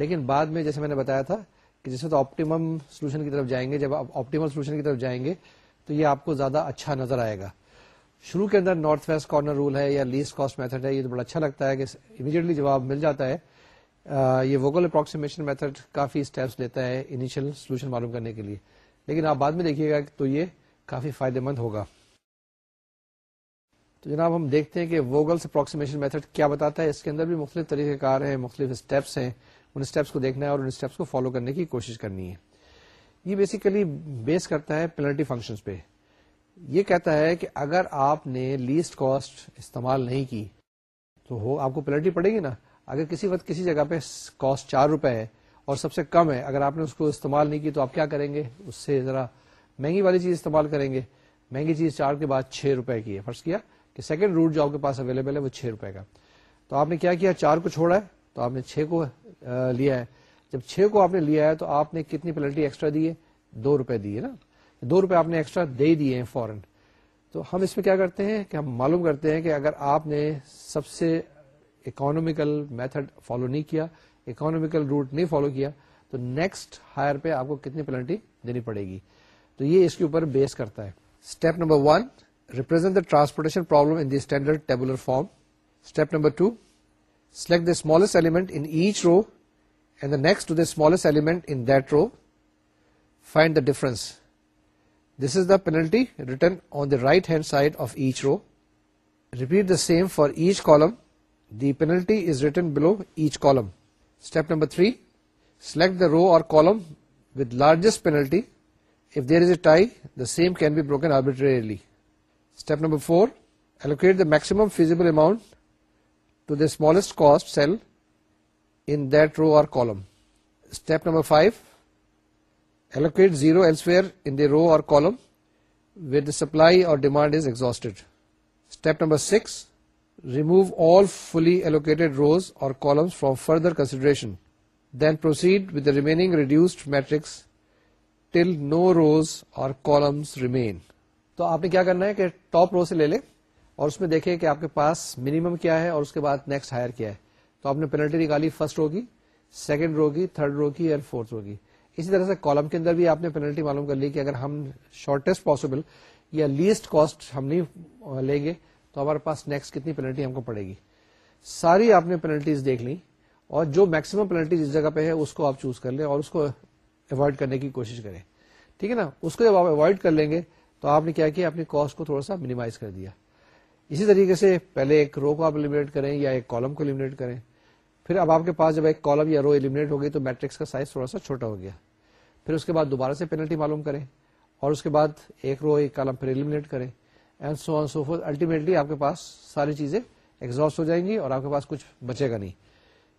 لیکن بعد میں جیسے میں نے بتایا تھا کہ جیسے تو آپٹیمم سولوشن کی طرف جائیں گے جب آپ آپٹیم سولوشن کی طرف جائیں گے تو یہ آپ کو زیادہ اچھا نظر آئے گا شروع کے اندر نارتھ ویسٹ کارنر رول ہے یا لیسٹ کاسٹ میتھڈ ہے یہ تو بڑا اچھا لگتا ہے کہ امیڈیٹلی جواب مل جاتا ہے یہ ووگل اپروکسیمیشن میتھڈ کافی اسٹیپس لیتا ہے انیشیل سولوشن معلوم کرنے کے لیے لیکن آپ بعد میں دیکھیے گا تو یہ کافی فائدے مند ہوگا تو جناب ہم دیکھتے ہیں کہ ووگلس اپروکسیمیشن میتھڈ کیا بتاتا ہے اس کے اندر بھی مختلف طریقہ کار ہیں مختلف اسٹیپس ہیں ان اسٹیپس کو دیکھنا ہے اور ان اسٹیپس کو فالو کرنے کی کوشش کرنی ہے یہ بیسیکلی بیس کرتا ہے پینلٹی فنکشن پہ یہ کہتا ہے کہ اگر آپ نے لیسٹ کاسٹ استعمال نہیں کی تو ہو آپ کو پینلٹی پڑے گی نا اگر کسی وقت کسی جگہ پہ کاسٹ چار روپے ہے اور سب سے کم ہے اگر آپ نے اس کو استعمال نہیں کی تو آپ کیا کریں گے اس سے ذرا مہنگی والی چیز استعمال کریں گے مہنگی چیز چار کے بعد چھ روپے کی ہے فرض کیا کہ سیکنڈ روٹ جو آپ کے پاس اویلیبل ہے وہ چھ روپے کا تو آپ نے کیا کیا چار کو چھوڑا ہے تو آپ نے چھ کو لیا ہے جب چھ کو آپ نے لیا ہے تو آپ نے کتنی پینلٹی ایکسٹرا دی ہے دو روپے دیے نا دو روپے آپ نے ایکسٹرا دے دیے ہیں فورن تو ہم اس میں کیا کرتے ہیں کہ ہم معلوم کرتے ہیں کہ اگر آپ نے سب سے اکانومیکل میتھڈ فالو نہیں کیا اکانومیکل روٹ نہیں فالو کیا تو نیکسٹ ہائر پہ آپ کو کتنی پینلٹی دینی پڑے گی تو یہ اس کے اوپر بیس کرتا ہے step number one Represent the transportation problem in the standard tabular form. Step number 2, select the smallest element in each row and the next to the smallest element in that row. Find the difference. This is the penalty written on the right hand side of each row. Repeat the same for each column. The penalty is written below each column. Step number 3, select the row or column with largest penalty. If there is a tie, the same can be broken arbitrarily. Step number 4, allocate the maximum feasible amount to the smallest cost cell in that row or column. Step number 5, allocate zero elsewhere in the row or column where the supply or demand is exhausted. Step number 6, remove all fully allocated rows or columns from further consideration. Then proceed with the remaining reduced matrix till no rows or columns remain. تو آپ نے کیا کرنا ہے کہ ٹاپ رو سے لے لیں اور اس میں دیکھیں کہ آپ کے پاس منیمم کیا ہے اور اس کے بعد نیکسٹ ہائر کیا ہے تو آپ نے پینلٹی نکالی فرسٹ رو کی سیکنڈ رو کی تھرڈ رو کی اور فورتھ رو کی اسی طرح سے کالم کے اندر بھی آپ نے پینلٹی معلوم کر لی کہ اگر ہم شارٹیسٹ پاسبل یا لیسٹ کاسٹ ہم نہیں لیں گے تو ہمارے پاس نیکسٹ کتنی پینلٹی ہم کو پڑے گی ساری آپ نے پینلٹیز دیکھ لی اور جو میکسیمم پینلٹی جس جگہ پہ ہے اس کو آپ چوز کر لیں اور اس کو اوائڈ کرنے کی کوشش کریں ٹھیک ہے نا اس کو جب آپ اوائڈ کر لیں گے تو آپ نے کیا کیا اپنی کاسٹ کو تھوڑا سا مینیمائز کر دیا اسی طریقے سے پہلے ایک رو کو آپ الیمیٹ کریں یا ایک کالم کو المنیٹ کریں پھر اب آپ کے پاس جب ایک کالم یا رو الم ہو گئی تو میٹرکس کا سائز تھوڑا سا چھوٹا ہو گیا پھر اس کے بعد دوبارہ سے پینلٹی معلوم کریں اور اس کے بعد ایک رو ایک کالم پھر کریں and so so on four ultimately آپ کے پاس ساری چیزیں ایگزاسٹ ہو جائیں گی اور آپ کے پاس کچھ بچے گا نہیں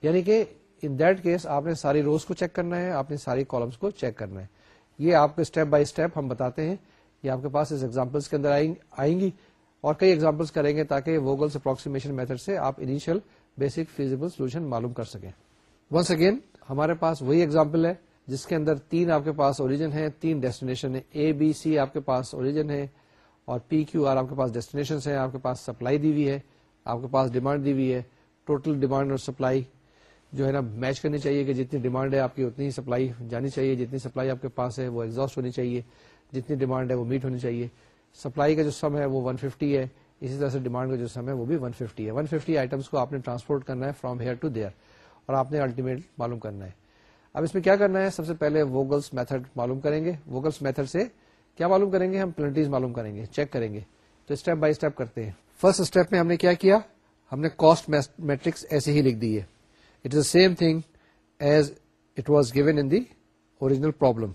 یعنی کہ ان دیٹ کیس آپ نے ساری روز کو چیک کرنا ہے آپ نے ساری کالمس کو چیک کرنا ہے یہ آپ کو اسٹیپ بائی اسٹیپ ہم بتاتے ہیں یہ آپ کے پاس اس ایگزامپل کے اندر آئیں گی اور کئی ایگزامپلس کریں گے تاکہ ووگلس اپروکسیمیشن میتھڈ سے آپ انیشیل بیسک فیزیبل سولوشن معلوم کر سکیں ونس اگین ہمارے پاس وہی ایگزامپل ہے جس کے اندر تین آپ کے پاس اوریجن ہے تین ڈیسٹینیشن ہے اے بی سی آپ کے پاس اوریجن ہے اور پی کیو آر آپ کے پاس ڈیسٹینیشن آپ کے پاس سپلائی دی ہوئی ہے آپ کے پاس ڈیمانڈ دی ہوئی ہے ٹوٹل ڈیمانڈ اور سپلائی جو ہے نا میچ کرنی چاہیے کہ جتنی ڈیمانڈ ہے آپ کی اتنی سپلائی جانی چاہیے جتنی سپلائی آپ کے پاس ہے وہ ایگزاسٹ ہونی چاہیے جتنی ڈیمانڈ ہے وہ میٹ ہونی چاہیے سپلائی کا جو سم ہے وہ 150 ففٹی ہے اسی طرح سے ڈیمانڈ کا جو سم ہے وہ بھی 150 ہے ون ففٹی کو آپ نے ٹرانسپورٹ کرنا ہے فرام ہیئر ٹو دیئر اور آپ نے الٹیمیٹ معلوم کرنا ہے اب اس میں کیا کرنا ہے سب سے پہلے ووگلس میتھڈ معلوم کریں گے ووگلس میتھڈ سے کیا معلوم کریں گے ہم پلنٹیز معلوم کریں گے چیک کریں گے تو اسٹیپ بائی اسٹیپ کرتے ہیں فرسٹ اسٹیپ میں ہم نے کیا کیا ہم نے کاسٹ میٹرکس ایسے ہی لکھ دی ہے it is the same thing as it was given in the problem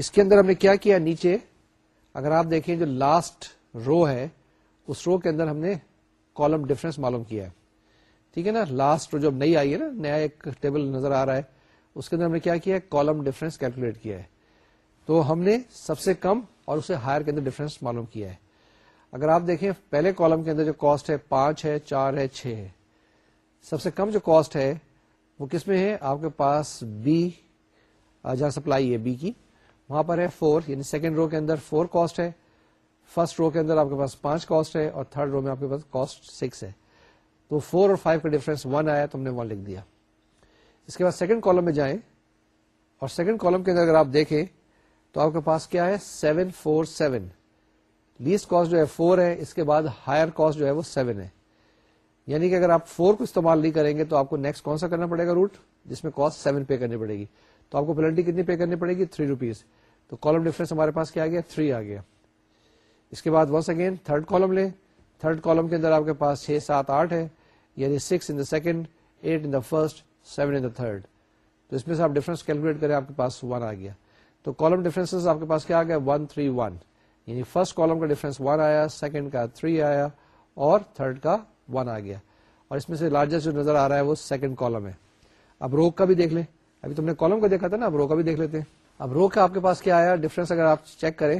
اس کے اندر ہم نے کیا کیا نیچے اگر آپ دیکھیں جو لاسٹ رو ہے اس رو کے اندر ہم نے کالم ڈفرنس معلوم کیا ہے ٹھیک ہے نا لاسٹ رو جو نئی آئی ہے نا نیا ایک ٹیبل نظر آ رہا ہے اس کے اندر ہم نے کیا کیا ہے کالم ڈفرنس کیلکولیٹ کیا ہے تو ہم نے سب سے کم اور اسے ہائر کے اندر ڈفرنس معلوم کیا ہے اگر آپ دیکھیں پہلے کالم کے اندر جو کاسٹ ہے پانچ ہے چار ہے چھ ہے سب سے کم جو کاسٹ ہے وہ کس میں ہے آپ کے پاس بی جہاں سپلائی ہے بی کی وہاں پر ہے فور یعنی سیکنڈ رو کے اندر فور کاسٹ ہے فرسٹ رو کے اندر آپ کے پاس پانچ کاسٹ ہے اور تھرڈ رو میں آپ کے پاس کاسٹ سکس ہے تو فور اور فائیو کا ڈفرنس ون آیا تو ہم نے ون لکھ دیا اس کے بعد سیکنڈ کالم میں جائیں اور سیکنڈ کالم کے اندر اگر آپ دیکھیں تو آپ کے پاس کیا ہے seven four seven least cost جو ہے فور ہے اس کے بعد ہائر کاسٹ جو ہے وہ سیون ہے یعنی کہ اگر آپ فور کو استعمال نہیں کریں گے تو آپ کو نیکسٹ کون سا کرنا پڑے گا روٹ جس میں کاسٹ سیون پے کرنی پڑے گی تو آپ کو پینلٹی کتنی پے کرنی پڑے گی تھری روپیز تو کالم ڈیفرنس ہمارے پاس کیا آ گیا تھری آ گیا اس کے بعد ونس اگین تھرڈ کالم لیں تھرڈ کالم کے اندر آپ کے پاس چھ سات آٹھ ہے یعنی six in the second eight in the first seven in the third تو اس میں سے آپ ڈفرنس کیلکولیٹ کریں آپ کے پاس ون آ گیا تو کالم ڈفرینس آپ کے پاس کیا آ گیا ون تھری ون یعنی فرسٹ کالم کا ڈفرینس ون آیا سیکنڈ کا تھری آیا اور تھرڈ کا ون آ گیا اور اس میں سے لارجسٹ جو نظر آ رہا ہے وہ سیکنڈ کالم ہے اب روک کا بھی دیکھ لیں ابھی تم نے کالم کا دیکھا تھا نا اب رو کا بھی دیکھ لیتے ہیں اب رو کا آپ کے پاس کیا آیا ڈفرینس اگر آپ چیک کریں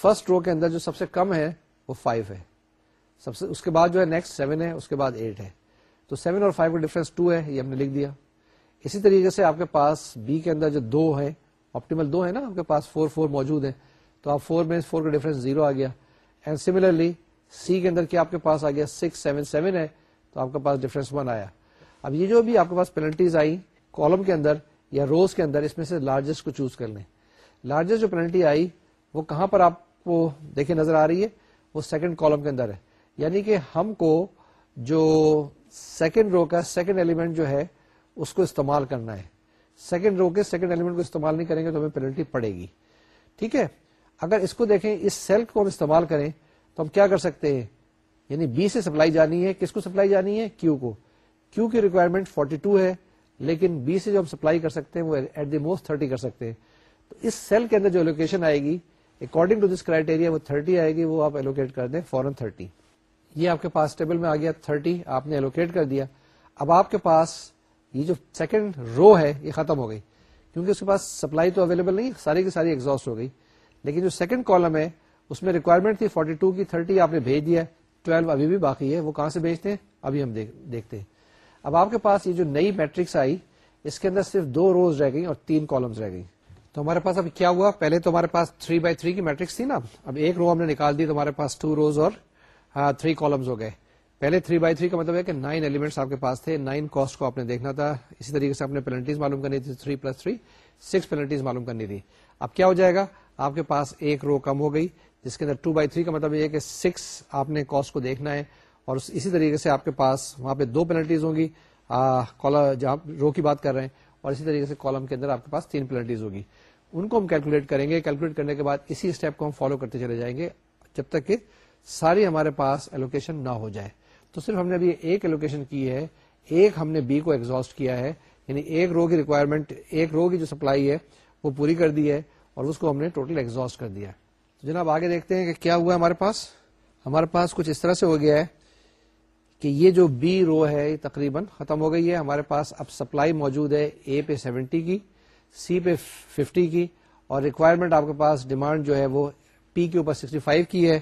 فرسٹ رو کے اندر جو سب سے کم ہے وہ فائیو ہے سب سے اس کے بعد جو ہے نیکسٹ سیون ہے اس کے بعد ایٹ ہے تو اور کا ڈفرینس ٹو ہے یہ ہم نے لکھ دیا اسی طریقے سے آپ کے پاس بی کے اندر جو دو ہے آپٹیمل دو ہے نا آپ کے پاس فور فور موجود ہے تو آپ فور میں فور کا ڈفرینس زیرو آ گیا اینڈ سیملرلی سی کے اندر کیا آپ کے پاس آ گیا سکس ہے تو آپ کے پاس ڈفرینس ون آیا اب یہ جو بھی آپ کے پاس پینلٹیز آئی کالم کے اندر یا روز کے اندر اس میں سے لارجسٹ کو چوز کر لیں لارجسٹ جو پینلٹی آئی وہ کہاں پر آپ کو دیکھے نظر آ رہی ہے وہ سیکنڈ کالم کے اندر ہے یعنی کہ ہم کو جو سیکنڈ رو کا سیکنڈ ایلیمنٹ جو ہے اس کو استعمال کرنا ہے سیکنڈ رو کے سیکنڈ ایلیمنٹ کو استعمال نہیں کریں گے تو ہمیں پینلٹی پڑے گی ٹھیک ہے اگر اس کو دیکھیں اس سیل کو ہم استعمال کریں تو ہم کیا کر سکتے ہیں یعنی بی سے سپلائی جانی ہے کس کو سپلائی جانی ہے کیو کو کیو کی ریکوائرمنٹ 42 ہے لیکن بی سے جو ہم سپلائی کر سکتے ہیں وہ ایٹ دی موسٹ تھرٹی کر سکتے ہیں تو اس سیل کے اندر جو الوکیشن آئے گی اکارڈنگ ٹو دس کرائٹیریا وہ تھرٹی آئے گی وہ آپ الوکیٹ کر دیں فورن تھرٹی یہ آپ کے پاس ٹیبل میں آ گیا تھرٹی آپ نے الوکیٹ کر دیا اب آپ کے پاس یہ جو سیکنڈ رو ہے یہ ختم ہو گئی کیونکہ اس کے پاس سپلائی تو اویلیبل نہیں ساری کی ساری ایگزاسٹ ہو گئی لیکن جو سیکنڈ کالم ہے اس میں ریکوائرمنٹ تھی فورٹی ٹو کی تھرٹی آپ نے بھیج دیا ٹویلو ابھی بھی باقی ہے وہ کہاں سے بھیجتے ہیں ابھی ہم دیکھتے ہیں اب آپ کے پاس یہ جو نئی میٹرکس آئی اس کے اندر صرف دو روز رہ گئی اور تین کالمس رہ گئی تو ہمارے پاس اب کیا ہوا پہلے تو ہمارے پاس 3 بائی تھری کی میٹرکس تھی نا اب ایک رو ہم نے نکال دی تو ہمارے پاس ٹو روز اور تھری ہاں، کالمس ہو گئے پہلے 3 بائی تھری کا مطلب ہے کہ نائن ایلیمنٹس آپ کے پاس تھے نائن کاسٹ کو آپ نے دیکھنا تھا اسی طریقے سے آپ نے پینلٹیز معلوم کرنی تھی three plus three six penalties معلوم کرنی تھی اب کیا ہو جائے گا آپ کے پاس ایک رو کم ہو گئی جس کے اندر ٹو بائی تھری کا مطلب یہ کہ سکس آپ نے کاسٹ کو دیکھنا ہے اور اسی طریقے سے آپ کے پاس وہاں پہ دو پینلٹیز ہوں گی کالم جہاں رو کی بات کر رہے ہیں اور اسی طریقے سے کالم کے اندر آپ کے پاس تین پینلٹیز ہوگی ان کو ہم کیلکولیٹ کریں گے کیلکولیٹ کرنے کے بعد اسی اسٹیپ کو ہم فالو کرتے چلے جائیں گے جب تک کہ ساری ہمارے پاس ایلوکیشن نہ ہو جائے تو صرف ہم نے ابھی ایک ایلوکیشن کی ہے ایک ہم نے بی کو ایگزاسٹ کیا ہے یعنی ایک رو کی ریکوائرمنٹ ایک رو کی جو سپلائی ہے وہ پوری کر دی ہے اور اس کو ہم نے ٹوٹل ایگزاسٹ کر دیا ہے جناب آگے دیکھتے ہیں کہ کیا ہوا ہمارے پاس ہمارے پاس کچھ اس طرح سے ہو گیا ہے کہ یہ جو بی رو ہے یہ تقریباً ختم ہو گئی ہے ہمارے پاس اب سپلائی موجود ہے اے پہ سیونٹی کی سی پہ ففٹی کی اور ریکوائرمنٹ آپ کے پاس ڈیمانڈ جو ہے وہ پی کے اوپر سکسٹی فائیو کی ہے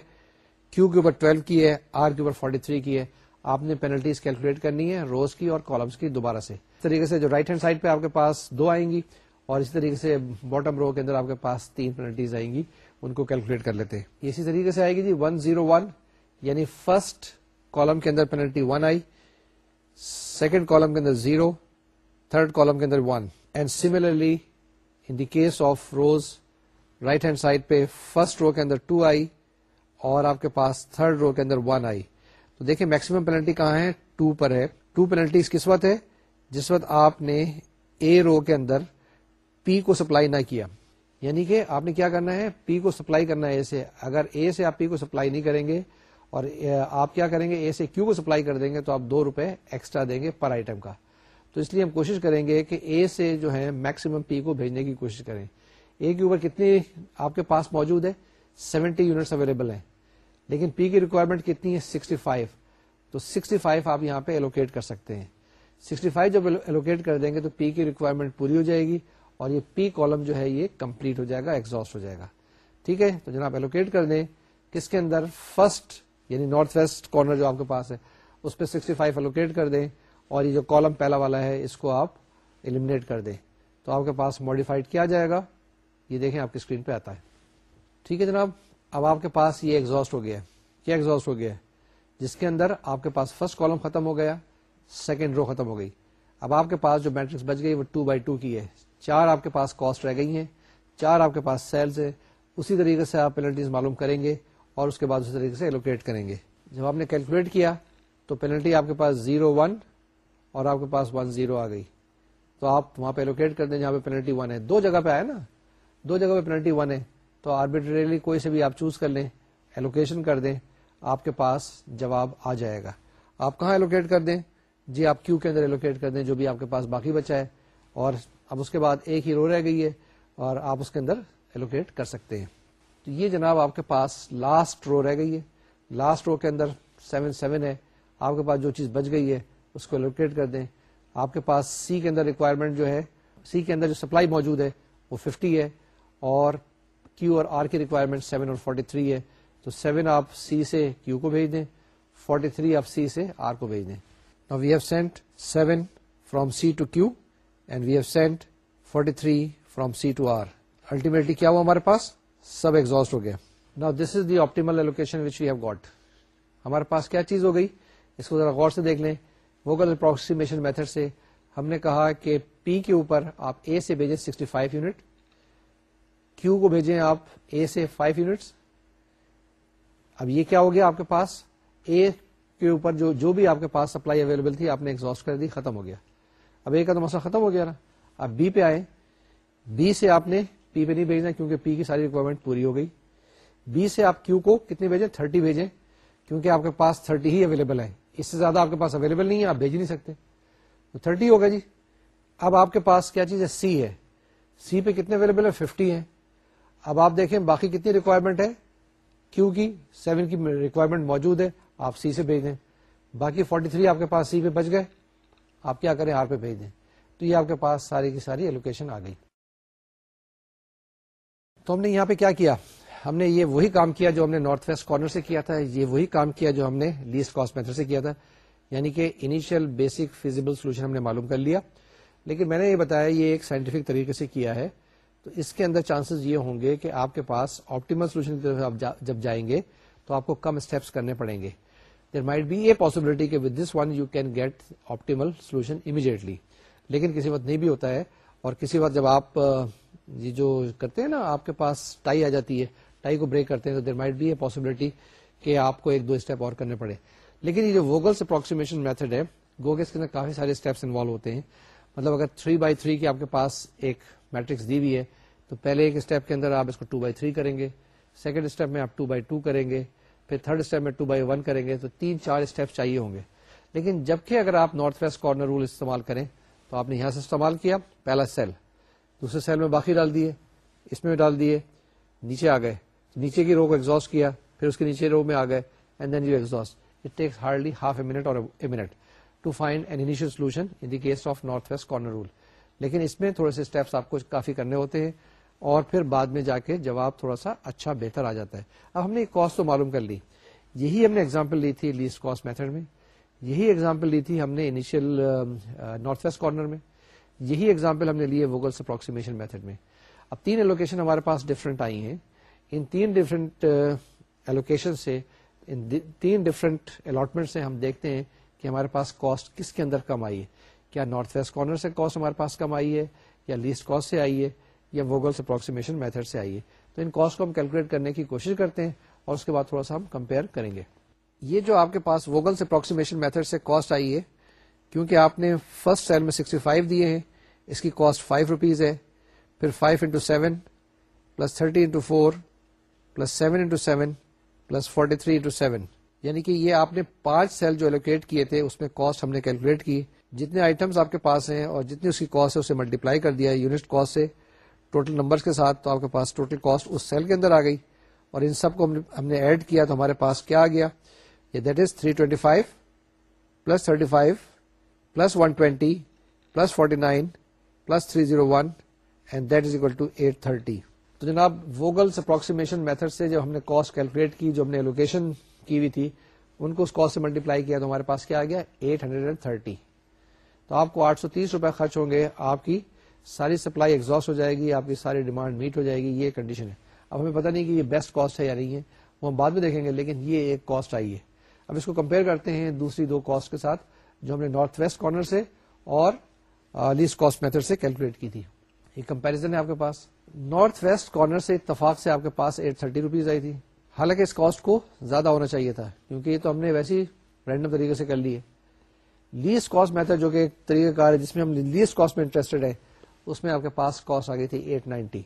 کیو کے اوپر ٹویلو کی ہے آر کے اوپر فورٹی تھری کی ہے آپ نے پینلٹیز کیلکولیٹ کرنی ہے روز کی اور کالمس کی دوبارہ سے اس طریقے سے جو رائٹ ہینڈ سائڈ پہ آپ کے پاس دو آئیں گی اور اسی طریقے سے باٹم رو کے اندر آپ کے پاس تین پینلٹیز آئیں گی ان کو کیلکولیٹ کر لیتے ہیں اسی طریقے سے آئے گی جی ون زیرو ون یعنی فرسٹ کالم کے اندر پینلٹی ون آئی سیکنڈ کالم کے اندر زیرو تھرڈ کالم کے اندر one and similarly in the case of rows right hand side پہ فرسٹ رو کے اندر ٹو آئی اور آپ کے پاس تھرڈ رو کے اندر ون آئی تو دیکھیں میکسیمم پینلٹی کہاں ہے ٹو پر ہے ٹو پینلٹی کس وقت ہے جس وقت آپ نے اے رو کے اندر پی کو سپلائی نہ کیا یعنی کہ آپ نے کیا کرنا ہے پی کو سپلائی کرنا ہے اگر اے سے آپ پی کو سپلائی نہیں کریں گے اور آپ کیا کریں گے اے سے کیو کو سپلائی کر دیں گے تو آپ دو روپے ایکسٹرا دیں گے پر آئٹم کا تو اس لیے ہم کوشش کریں گے کہ اے سے جو ہے میکسیمم پی کو بھیجنے کی کوشش کریں اے کے اوپر کتنی آپ کے پاس موجود ہے سیونٹی یونٹس اویلیبل ہے لیکن پی کی ریکوائرمنٹ کتنی ہے سکسٹی فائیو تو سکسٹی فائیو آپ یہاں پہ ایلوکیٹ کر سکتے ہیں سکسٹی فائیو جب الوکیٹ کر دیں گے تو پی کی ریکوائرمنٹ پوری ہو جائے گی اور یہ پی کالم جو ہے یہ کمپلیٹ ہو جائے گا ایگزاسٹ ہو جائے گا ٹھیک ہے تو جناب ایلوکیٹ کر دیں کس کے اندر فرسٹ یعنی نارتھ ویسٹ کارنر جو آپ کے پاس ہے اس پہ سکسٹی فائیو الوکیٹ کر دیں اور یہ جو کالم پہلا والا ہے اس کو آپ ایلیمنیٹ کر دیں تو آپ کے پاس ماڈیفائڈ کیا جائے گا یہ دیکھیں آپ کی اسکرین پہ آتا ہے ٹھیک ہے جناب اب آپ کے پاس یہ ایگزاسٹ ہو گیا ہے ہے کیا ایگزاسٹ ہو گیا جس کے اندر آپ کے پاس فرسٹ کالم ختم ہو گیا سیکنڈ رو ختم ہو گئی اب آپ کے پاس جو میٹرکس بچ گئی وہ ٹو بائی ٹو کی ہے چار آپ کے پاس کاسٹ رہ گئی ہیں چار آپ کے پاس سیلز ہے اسی طریقے سے آپ پینلٹیز معلوم کریں گے اور اس کے بعد اسی طریقے سے ایلوکیٹ کریں گے جب آپ نے کیلکولیٹ کیا تو پینلٹی آپ کے پاس زیرو ون اور آپ کے پاس ون زیرو آ گئی تو آپ وہاں پہ ایلوکیٹ کر دیں جہاں پہ پینلٹی ون ہے دو جگہ پہ آئے نا دو جگہ پہ پینلٹی ون ہے تو آربیٹریلی کوئی سے بھی آپ چوز کر لیں ایلوکیشن کر دیں آپ کے پاس جواب آ جائے گا آپ کہاں ایلوکیٹ کر دیں جی آپ کیو کے اندر ایلوکیٹ کر دیں جو بھی آپ کے پاس باقی بچا ہے اور اب اس کے بعد ایک ہی رو رہ گئی ہے اور آپ اس کے اندر ایلوکیٹ کر سکتے ہیں تو یہ جناب آپ کے پاس لاسٹ رو رہ گئی ہے لاسٹ رو کے اندر سیون سیون ہے آپ کے پاس جو چیز بچ گئی ہے اس کو لوکیٹ کر دیں آپ کے پاس سی کے اندر ریکوائرمنٹ جو ہے سی کے اندر جو سپلائی موجود ہے وہ ففٹی ہے اور کیو اور آر کی ریکوائرمنٹ سیون اور فورٹی تھری ہے تو سیون آپ سی سے کیو کو بھیج دیں فورٹی تھری آپ سی سے آر کو بھیج دیں نا we have sent seven from C to Q and we have sent forty three from C to R ultimately کیا ہوا ہمارے پاس سب ایگزاسٹ ہو گیا نا this is the optimal allocation which you have got ہمارے پاس کیا چیز ہو گئی اس کو ذرا غور سے دیکھ لیں گوگل اپروکسیمیشن میتھڈ سے ہم نے کہا کہ پی کے اوپر آپ اے سے بھیجیں سکسٹی فائیو یونٹ کیو کو بھیجیں آپ اے سے فائیو یونٹ اب یہ کیا ہو گیا آپ کے پاس اے کے اوپر جو جو بھی آپ کے پاس سپلائی اویلیبل تھی آپ نے ایگزاسٹ کر دی ختم ہو گیا اب اے کا تو مسئلہ ختم ہو گیا نا اب بی پہ آئے بی سے آپ نے پی پہ نہیں بھیجنا کیونکہ پی کی ساری ریکوائرمنٹ پوری ہو گئی بی سے آپ کیو کو کتنے بھیجیں تھرٹی بھیجیں کیونکہ آپ کے پاس تھرٹی ہی اویلیبل ہے اس سے زیادہ آپ کے پاس اویلیبل نہیں ہے آپ بھیج نہیں سکتے تو تھرٹی ہوگا جی اب آپ کے پاس کیا چیز ہے سی ہے سی پہ کتنے اویلیبل ہے ففٹی ہے اب آپ دیکھیں باقی کتنی ریکوائرمنٹ ہے کیو کی سیون کی ریکوائرمنٹ موجود ہے آپ سی سے بھیج دیں باقی فورٹی تھری آپ کے پاس سی پہ بچ گئے آپ کیا کریں آر پہ بھیج دیں تو یہ آپ کے پاس ساری کی ساری ایلوکیشن آ گئی تو ہم نے یہاں پہ کیا کیا ہم نے یہ وہی کام کیا جو ہم نے نارتھ ویسٹ کارنر سے کیا تھا یہ وہی کام کیا جو ہم نے لیسٹ کاسٹ میتھڈ سے کیا تھا یعنی کہ انیشیل بیسک فیزیبل سولوشن ہم نے معلوم کر لیا لیکن میں نے یہ بتایا یہ ایک سائنٹیفک طریقے سے کیا ہے تو اس کے اندر چانسز یہ ہوں گے کہ آپ کے پاس آپٹیمل سولوشن کی طرف جب جائیں گے تو آپ کو کم اسٹیپس کرنے پڑیں گے there might be a possibility کہ with this one you can get optimal solution immediately لیکن کسی وقت نہیں بھی ہوتا ہے اور کسی وقت جب آپ یہ جو کرتے ہیں نا آپ کے پاس ٹائی آ جاتی ہے ٹائی کو بریک کرتے ہیں تو there might be a possibility کہ آپ کو ایک دو اسٹیپ اور کرنے پڑے لیکن یہ جو ووگلس اپروکسیمیشن میتھڈ ہے گو کے اس کے اندر کافی سارے اسٹیپس انوالو ہوتے ہیں مطلب اگر 3 بائی تھری آپ کے پاس ایک میٹرکس دی ہوئی ہے تو پہلے ایک اسٹیپ کے اندر آپ اس کو 2 بائی تھری کریں گے سیکنڈ اسٹیپ میں آپ 2 بائی ٹو کریں گے پھر تھرڈ اسٹیپ میں 2 بائی ون کریں گے تو تین چار اسٹیپ چاہیے ہوں گے لیکن جبکہ اگر آپ نارتھ ویسٹ کارنر رول استعمال کریں تو آپ نے یہاں سے استعمال کیا پہلا سیل دوسرے سیل میں باقی ڈال دیے اس میں ڈال دیے نیچے آ گئے نیچے کی رو کو ایگزاسٹ کیا پھر اس کے نیچے رو میں آ گئے and then you exhaust it takes hardly half a minute or a minute to find an initial solution in the case of north west corner rule لیکن اس میں تھوڑے سے اسٹیپس آپ کو کافی کرنے ہوتے ہیں اور پھر بعد میں جا کے جواب تھوڑا سا اچھا بہتر آ جاتا ہے اب ہم نے کاسٹ تو معلوم کر لی یہی ہم نے ایگزامپل لی تھی لیسٹ کاسٹ میتھڈ میں یہی ایگزامپل لی تھی ہم نے انیشیل نارتھ ویسٹ کارنر میں یہی ایگزامپل ہم نے لی ہے ووگلس اپروکسیمیشن میتھڈ میں اب تین ایلوکیشن ہمارے پاس ڈفرنٹ آئی ہیں ان تین ڈفرنٹ ایلوکیشن uh, سے ان تین ڈفرنٹ الاٹمنٹ سے ہم دیکھتے ہیں کہ ہمارے پاس کاسٹ کس کے اندر کم آئی ہے کیا نارتھ ویسٹ کارنر سے کاسٹ ہمارے پاس کم آئی ہے یا لیسٹ کاسٹ سے آئی ہے یا ووگلس اپروکسیمیشن میتھڈ سے آئی ہے تو ان کاسٹ کو ہم کیلکولیٹ کرنے کی کوشش کرتے ہیں اور اس کے بعد تھوڑا سا ہم کمپیئر کریں گے یہ جو آپ کے پاس ووگلس اپروکسیمیشن میتھڈ سے کاسٹ آئی ہے کیونکہ آپ نے فرسٹ سیل میں 65 فائیو دیے ہیں اس کی کاسٹ 5 روپیز ہے پھر 5 into seven plus thirty into four plus seven into seven plus forty three into seven یعنی کہ یہ آپ نے پانچ سیل جو الوکیٹ کیے تھے اس میں کاسٹ ہم نے کیلکولیٹ کی جتنے آئٹمس آپ کے پاس ہیں اور جتنی اس کی کاسٹ ہے اسے ملٹی پلائی کر دیا یونٹ کاسٹ سے ٹوٹل نمبر کے ساتھ تو آپ کے پاس ٹوٹل کاسٹ اس سیل کے اندر آ گئی اور ان سب کو ہم نے ایڈ کیا تو ہمارے پاس کیا آ گیا that is three twenty five plus thirty five plus one twenty plus forty nine plus three zero one and that is equal to eight thirty تو جناب وغلس اپروکسیمیشن میتھڈ سے لوکیشن کی ہوئی تھی ان کو اس کاسٹ سے ملٹیپلائی کیا تو ہمارے پاس کیا آ گیا ایٹ ہنڈریڈ اینڈ تھرٹی تو آپ کو آٹھ سو تیس روپئے خرچ ہوں گے آپ کی ساری سپلائی ایگزاسٹ ہو جائے گی آپ کی ساری ڈیمانڈ میٹ ہو جائے گی یہ کنڈیشن ہے اب ہمیں پتہ نہیں کہ یہ بیسٹ کاسٹ ہے یا نہیں ہے وہ ہم بعد میں دیکھیں گے لیکن یہ ایک کاسٹ آئی ہے اب اس کو کمپیئر کرتے ہیں دوسری دو کاسٹ کے ساتھ جو ہم نے نارتھ ویسٹ کارنر سے اور لیس کاسٹ میتھڈ سے کیلکولیٹ کی تھی یہ ہے آپ کے پاس نارتھ ویسٹ کارنر سے اتفاق سے آپ کے پاس ایٹ تھرٹی روپیز آئی تھی حالانکہ اس کاسٹ کو زیادہ ہونا چاہیے تھا کیونکہ یہ تو ہم نے ویسے کر لی ہے لیس کاسٹ میتھڈ جو کہ ایک طریقہ کار ہے جس میں ہم لیس کاسٹ میں انٹرسٹڈ ہے اس میں آپ کے پاس کاسٹ آ گئی تھی ایٹ نائنٹی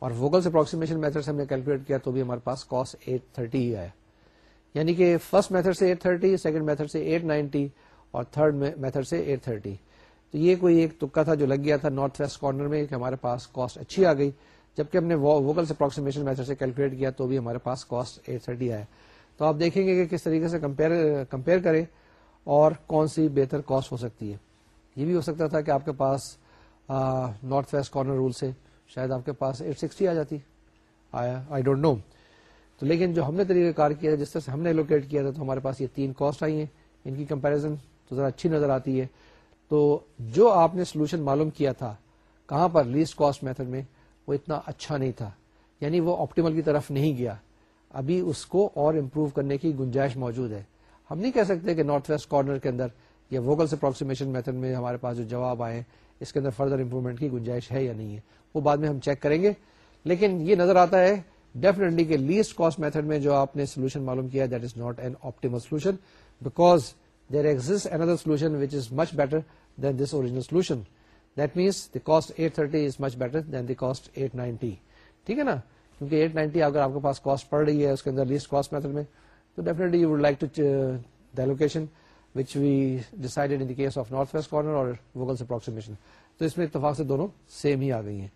اور اپروکسیمیشن میتھڈ سے ہم نے کیلکولیٹ کیا تو بھی ہمارے پاس کاسٹ ایٹ تھرٹی آیا یعنی کہ فرسٹ میتھڈ سے ایٹ تھرٹی سیکنڈ میتھڈ سے ایٹ نائنٹی اور تھرڈ میتھڈ سے ایٹ تھرٹی تو یہ کوئی ایک تکا تھا جو لگ گیا تھا نارتھ ویسٹ کارنر میں کہ ہمارے پاس کاسٹ اچھی آ گئی جبکہ ہم نے اپروکسیمیشن میتھڈ سے کیلکولیٹ کیا تو بھی ہمارے پاس کاسٹ ایٹ تھرٹی آیا تو آپ دیکھیں گے کہ کس طریقے سے کمپیئر کریں اور کون سی بہتر کاسٹ ہو سکتی ہے یہ بھی ہو سکتا تھا کہ آپ کے پاس نارتھ ویسٹ کارنر رول سے شاید آپ کے پاس ایٹ سکسٹی آ جاتی آیا آئی ڈونٹ نو تو لیکن جو ہم نے طریقہ کار کیا جس طرح سے ہم نے لوکیٹ کیا تھا تو ہمارے پاس یہ تین کاسٹ آئی ہیں ان کی کمپیرزن تو ذرا اچھی نظر آتی ہے تو جو آپ نے سولوشن معلوم کیا تھا کہاں پر لیسٹ کاسٹ میتھڈ میں وہ اتنا اچھا نہیں تھا یعنی وہ آپٹیمل کی طرف نہیں گیا ابھی اس کو اور امپروو کرنے کی گنجائش موجود ہے ہم نہیں کہہ سکتے کہ نارتھ ویسٹ کارنر کے اندر یا ووکل اپروکسیمیشن میتھڈ میں ہمارے پاس جو جواب آئے اس کے اندر فردر امپروومنٹ کی گنجائش ہے یا نہیں ہے وہ بعد میں ہم چیک کریں گے لیکن یہ نظر آتا ہے ڈیفینے لیسٹ کاسٹ میتھڈ میں جو آپ نے سولوشن معلوم کیا that is not an optimal solution because there exists another solution which is much better than this original solution. That means the cost 830 is much better than the cost 890. ٹھیک ہے نا کیونکہ ایٹ نائنٹی اگر آپ کے پاس کاسٹ پڑ رہی ہے اس کے اندر لیسٹ کاسٹ میتھڈ میں تو definitely you would like to the location which we decided in case of north west corner اور وگلس اپروکسیمیشن تو اس میں اتفاق سے دونوں سیم ہی آ گئی ہیں